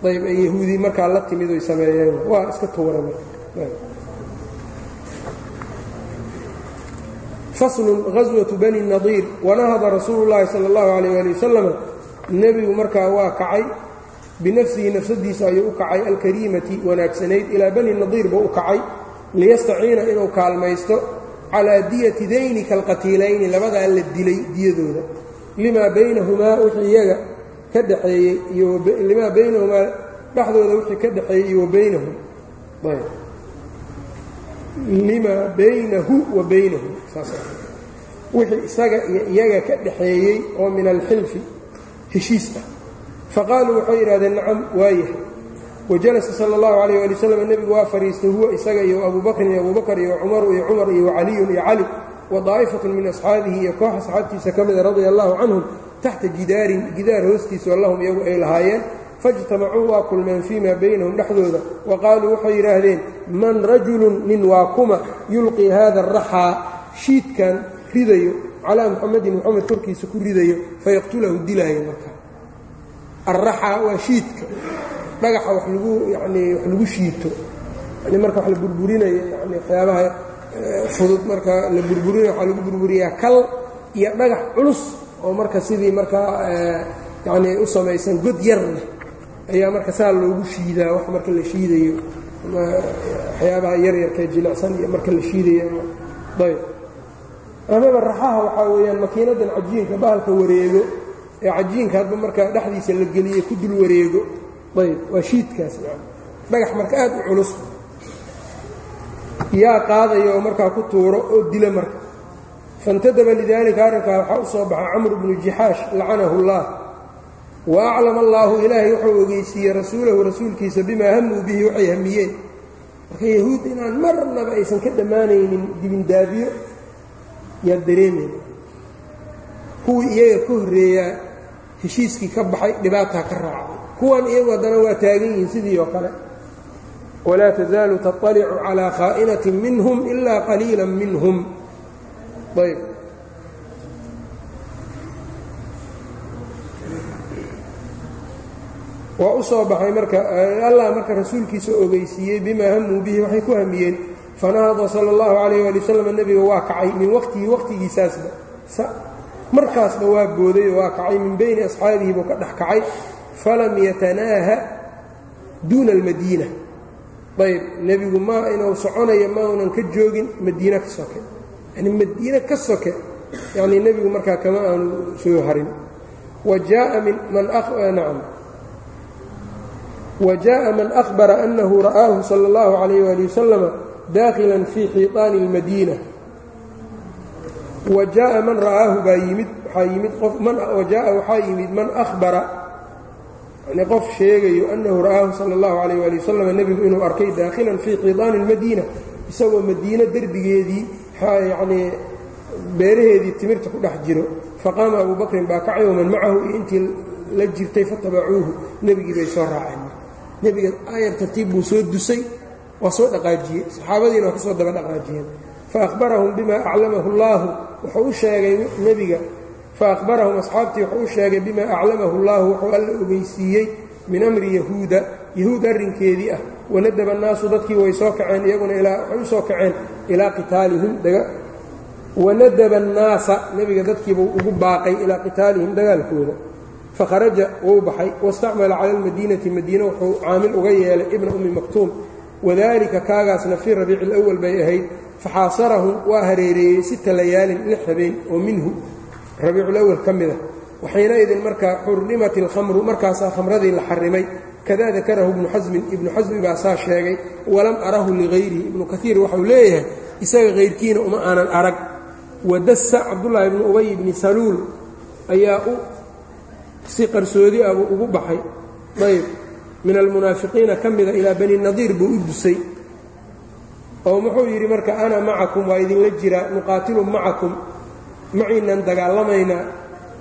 Ayb ay yahuudi markaa la timid oy sameeyeen. Waa iska tuura marka faslun ghaswatu bani nadiir wanahada rasuulu llaahi sala allahu calayh ali wasalama nebigu markaa waa kacay binafsihi nafsadiisa ayuu u kacay alkariimati wanaagsanayd ilaa bani nadiir buu u kacay liyastaciina inuu kaalmaysto calaa diyati dayni kalqatiilayni labadaa la dilay diyadooda. Limaa baynahumaa wixii iyaga ka dhexeeyey limaa baynahumaa dhexdooda wixii ka dhexeeyey iyo wa baynahum limaa baynahu wa baynahu wixii isaga iyo iyaga ka dhaxeeyey oo min alxilfi heshiis ah. Faqaaluu waxay yidhahdeen nacam waa yahay. Wajalasa sala allahu calayh waali wasalam nebigu waa fadhiistay huwa isaga iyo abuu bakrin iyo abuu bakr iyo cumaru iyo cumar iyo caliyun iyo cali wa daa'ifatun min asxaabihi iyo koox asxaabtiisa ka mida radia allahu canhum taxta jidaarin gidaar hoostiisa wallahum iyagu ay lahaayeen faijtamacuu waa kulmeen fii maa baynahum dhexdooda. Wa qaaluu waxay yidhaahdeen man rajulun nin waa kuma yulqii hada araxaa shiidkan ridayo calaa muxamadin moxamed korkiisa ku ridayo fayaqtulahu dilaayo markaa alraxaa waa shiidka. Dhagaxa wax lagu yanii wax lagu shiito. Yani marka wax la burburinayo yani waxyaabaha fudud marka la burburinayo waxaa lagu burburiyaa kal iyo dhagax culus oo marka sidii markaa yanii u samaysan god yar leh ayaa marka saa loogu shiidaa wax marka la shiidayo waxyaabaha yaryarkee jilicsan iyo marka la shiidayo. Ayb. Amaba raxaha waxaa weeyaan makiinadan cajiinka bahalka wareego ee cajiinka hadba marka dhexdiisa la geliyey ku dul wareego. Ayb. Waa shiidkaas. Dhagax marka aad u culus. Yaa qaadaya oo markaa ku tuuro oo dila marka. Faintadaba lidaalika arrinkaa waxaa u soo baxa camru bnu jixaash lacanahu اllah wa aclama allaahu ilaahay wuxuu ogeysiiyey rasuulahu rasuulkiisa bimaa hamuu bihi waxay hamiyeen marka yahuud inaan marnaba aysan ka dhammaanaynin dibindaabiyo yaa dareemayna kuwii iyaga ka horreeyaa heshiiskii ka baxay dhibaataa ka raacday kuwan iyagu haddana waa taagan yihiin sidii oo kale walaa tasaalu taطalicu calىa khaa'inatin minhum ilaa qaliila minhum ayb waa u soo baxay marka allah marka rasuulkiisa ogeysiiyey bimaa hamuu bihi waxay ku hamiyeen. Fanahada sala allahu calayh waali wasalam nebiga waa kacay min waqtihi waqtigiisaasba. Markaasba waa booday oo waa kacay min bayni asxaabihi buu ka dhex kacay. Falam yatanaaha duuna almadiina. Ayb nebigu ma inuu soconayo maunan ka joogin madiine ka soke. Yani madiine ka soke yacnii nebigu markaa kama aanu soo harin. Wa jaaa min man nacam wa jaaءa man أhbara أnahu ra'aahu salى اllahu عalayh wali wasalama daakila fii xiiطaani اlmadiina wa jaaءa man ra'aahu baa yimid waxaa yimid qof wa jaaءa waxaa yimid man ahbara yani qof sheegayo annahu ra'aahu sala اllahu calayh waali wasalam nebigu inuu arkay daakhilan fii xiidaani اlmadiina isagoo madiino derbigeedii yacnii beeraheedii timirta ku dhex jiro faqaama abu bakrin baa kacay waman macahu iyo intii la jirtay fatabacuuhu nebigii bay soo raaceen nebiga aayar tartiib buu soo dusay waa soo dhaqaajiyey. Saxaabadiina waa ka soo daba dhaqaajiyeen. Faahbarahum bima aclamahu اllahu wuxuu u sheegay nebiga. Faahbarahum asxaabtii wuxuu u sheegay bima aclamahu اllahu wuxuu alla ogeysiiyey min amri yahuuda. Yahuud arrinkeedii ah wanadaba annaasu dadkii way soo kaceen iyaguna waxay u soo kaceen ilaa qitaalihim wanadaba annaasa nebiga dadkiibuu ugu baaqay ilaa qitaalihim dagaalkooda fakharaja wuu baxay wastacmala cala almadiinati madiine wuxuu caamil uga yeelay ibna ummi maktuum wadalika kaagaasna fii rabiici اlأwal bay ahayd faxaasarahum waa hareereeyey sita layaalin lix habeen oo minhu rabiiculawal ka mida waxayna idin markaa xurrimat ilkhamru markaasaa khamradii la xarimay kada dakarahu ibnu xasmin ibnu xasmi baa saa sheegay walam arahu ligayrihi ibnu kaiir waxau leeyahay isaga kayrkiina uma aanan arag wadassa cabdullaahi ibnu ubay ibni saluul ayaa u si qarsoodi ah buu ugu baxay. Ayb. Min almunaafiqiina ka mida ilaa bani nadiir buu u dusay. Oo muxuu yidhi marka ana macakum waa idinla jiraa nuqaatilu macakum. Maciinan dagaalamaynaa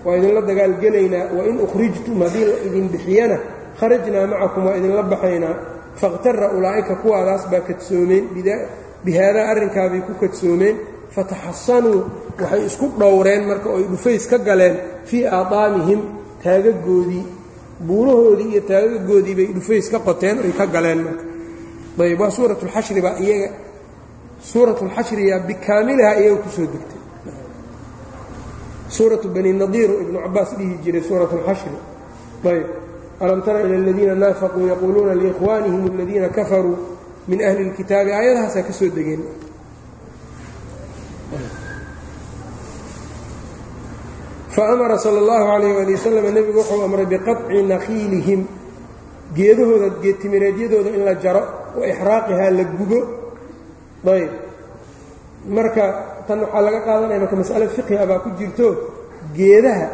waa idinla dagaalgelaynaa. Wain ukhrijtum haddii la idin bixiyana kharajnaa macakum waa idinla baxaynaa. Fakhtara ulaa'ika kuwaadaas baa kadsoomeen. Bihaadaa arrinkaabay ku kadsoomeen. Fataxasanuu waxay isku dhowreen marka oy dhufays ka galeen fii aadaamihim taagagoodii buulahoodii iyo taagagoodii bay dhufays ka qoteen oy ka galeen marka. Ayb waa suuratulxashribaa iyaga suuratulxashriyaa bikaamiliha iyaga ku soo degtay. Suuratu bani nadiiro ibnu cabaas dhihi jiray suuratulxashri ayb alam tara ila aladiina naafaquu yaquuluuna liikhwaanihim aladiina kafaruu min ahli اlkitaabi aayadahaasaa ka soo degeen faamara sal اllahu alayh ali wasalam nebigu wuxuu amray biqaطci nakhiilihim geedahooda geedtimireedyadooda in la jaro wa ixraaqihaa la gubo. ayb marka tan waxaa laga qaadanaya marka mas'ale fiqhiga baa ku jirto. geedaha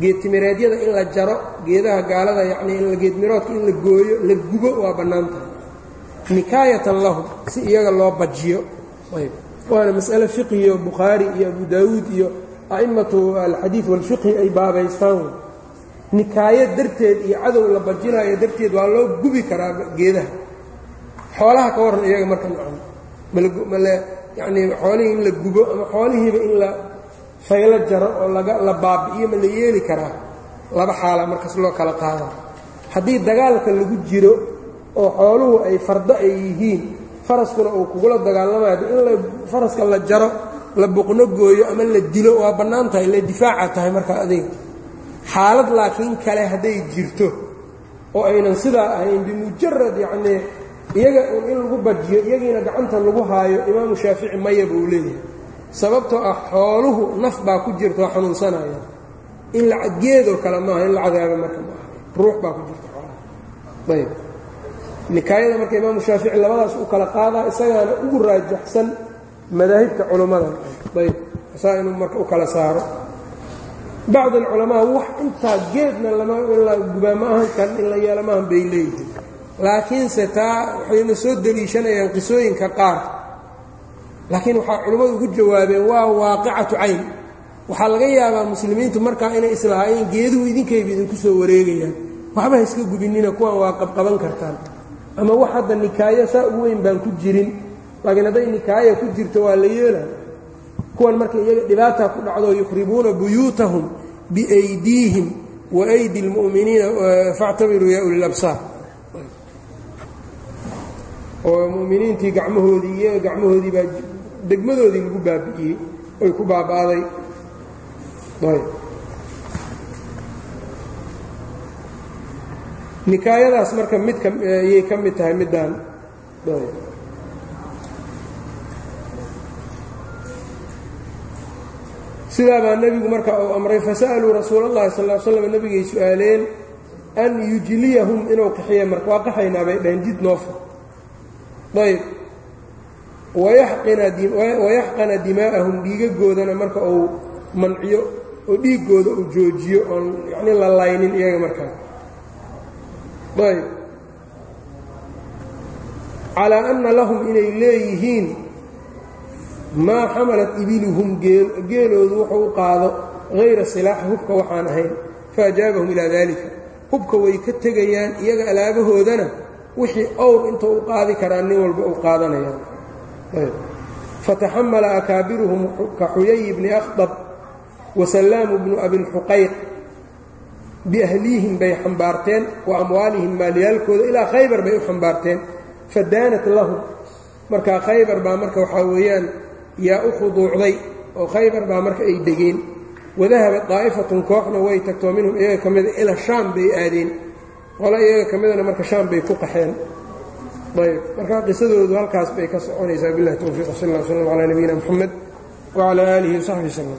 geedtimireedyada in la jaro geedaha gaalada yacnii in geedmiroodka in la gooyo la gubo waa bannaan tahay nikaayatan lahum si iyaga loo bajiyo. ayb waana mas'ale fiqhiyo bukhaari iyo abu daawuud iyo a'immatu alxadiid walfiqhi ay baabaystaan nikaayo darteed iyo cadow la bajinaayo darteed waa loo gubi karaa geedaha. Xoolaha ka warran iyaga marka nacam male yacnii xoolihii in la gubo ama xoolihiiba in la faylo jaro oo laga la baabi'iyo ma la yeeli karaa. Laba xaala markaas loo kala qaada. Haddii dagaalka lagu jiro oo xooluhu ay fardo ay yihiin faraskuna uu kugula dagaalamayo in la faraska la jaro la buqno gooyo ama la dilo waa bannaan tahay la difaaca tahay marka adiga. Xaalad laakiin kale hadday jirto oo aynan sidaa ahayn bimujarad yacnii iyaga in lagu bajiyo iyagiina gacanta lagu haayo imaamu shaafici maya buu leeyahay. Sababtoo ah xooluhu naf baa ku jirta xanuunsanaya. In la geedoo kale maaha in la cadaabo marka maaha ruux baa ku jirta xoolaha. Ayb nikaayada marka imaamu shaafici labadaas u kala qaadaa isagaana ugu raajaxsan madaahibta culimmadan ayb saa inuu marka u kala saaro. Bacd alculamaa wax intaa geedna lama in la gubaa ma in la maahan bay leeyihiin. Laakiinse taa waxayna soo deliishanayaan qisooyinka qaar. Laakiin waxaa culimmadu ugu jawaabeen waa waaqicatu cayn. Waxaa laga yaabaa muslimiintu markaa inay islahaayeen geeduhu idinkayba idinku soo wareegayaan. Waxba ha iska gubinina kuwan waa qabqaban kartaan. Ama wax hadda nikaayo saa u weyn baan ku jirin laakiin hadday nikaaya ku jirto waa la yeelaa. Kuwan marka iyaga dhibaataa ku dhacdo yukhribuuna buyuutahum biaydiihim waaydi اlmu'miniina faاctabiruu yaa uli labsaar oo mu'miniintii gacmahoodii iyaga gacmahoodii baa degmadoodii lagu baabi'iyey oy ku baaba'day. Nikaayadaas marka midka ayay ka mid tahay middaan sidaabaa nebigu marka uu amray fasa'aluu rasuul اllahi sal slam nebigay su'aaleen an yujliyahum inuu qaxiya marka. Waa qaxaynaa bay dhaheen jid noofa. Ayb wayaxqana dimaa'ahum dhiigagoodana marka uu manciyo oo dhiiggooda uu joojiyo oon yacni la laynin iyaga markaa ayb calaa anna lahum inay leeyihiin maa xamalat ibiluhum geeloodu wuxuu u qaado hayra silaaxa hubka waxaan ahayn faajaabahum ilaa daalika. Hubka way ka tegayaan iyaga alaabahoodana wixii owr intuu u qaadi karaa nin walba u qaadanayaan. Fataxamala akaabiruhum ka xuyay bni akhdab wasallaamu bnu abilxuqayq biahliihim bay xambaarteen wa amwaalihim maalyaalkooda ilaa khaybar bay u xambaarteen. Fadaanat lahum. Markaa khaybar baa marka waxaa weeyaan yaa u khuduucday oo khaybar baa marka ay degeen. Wadahabat daa'ifatun kooxna way tagtoo minhum iyaga ka mida ila shaam bay aadeen. Qola iyaga ka midana marka shaam bay ku qaxeen. Ayb markaa qisadoodu halkaas bay ka soconaysaa billahi towfiiq sal ll slam calaa nabiyina moxamed wacalaa aalihi wasaxbi wslm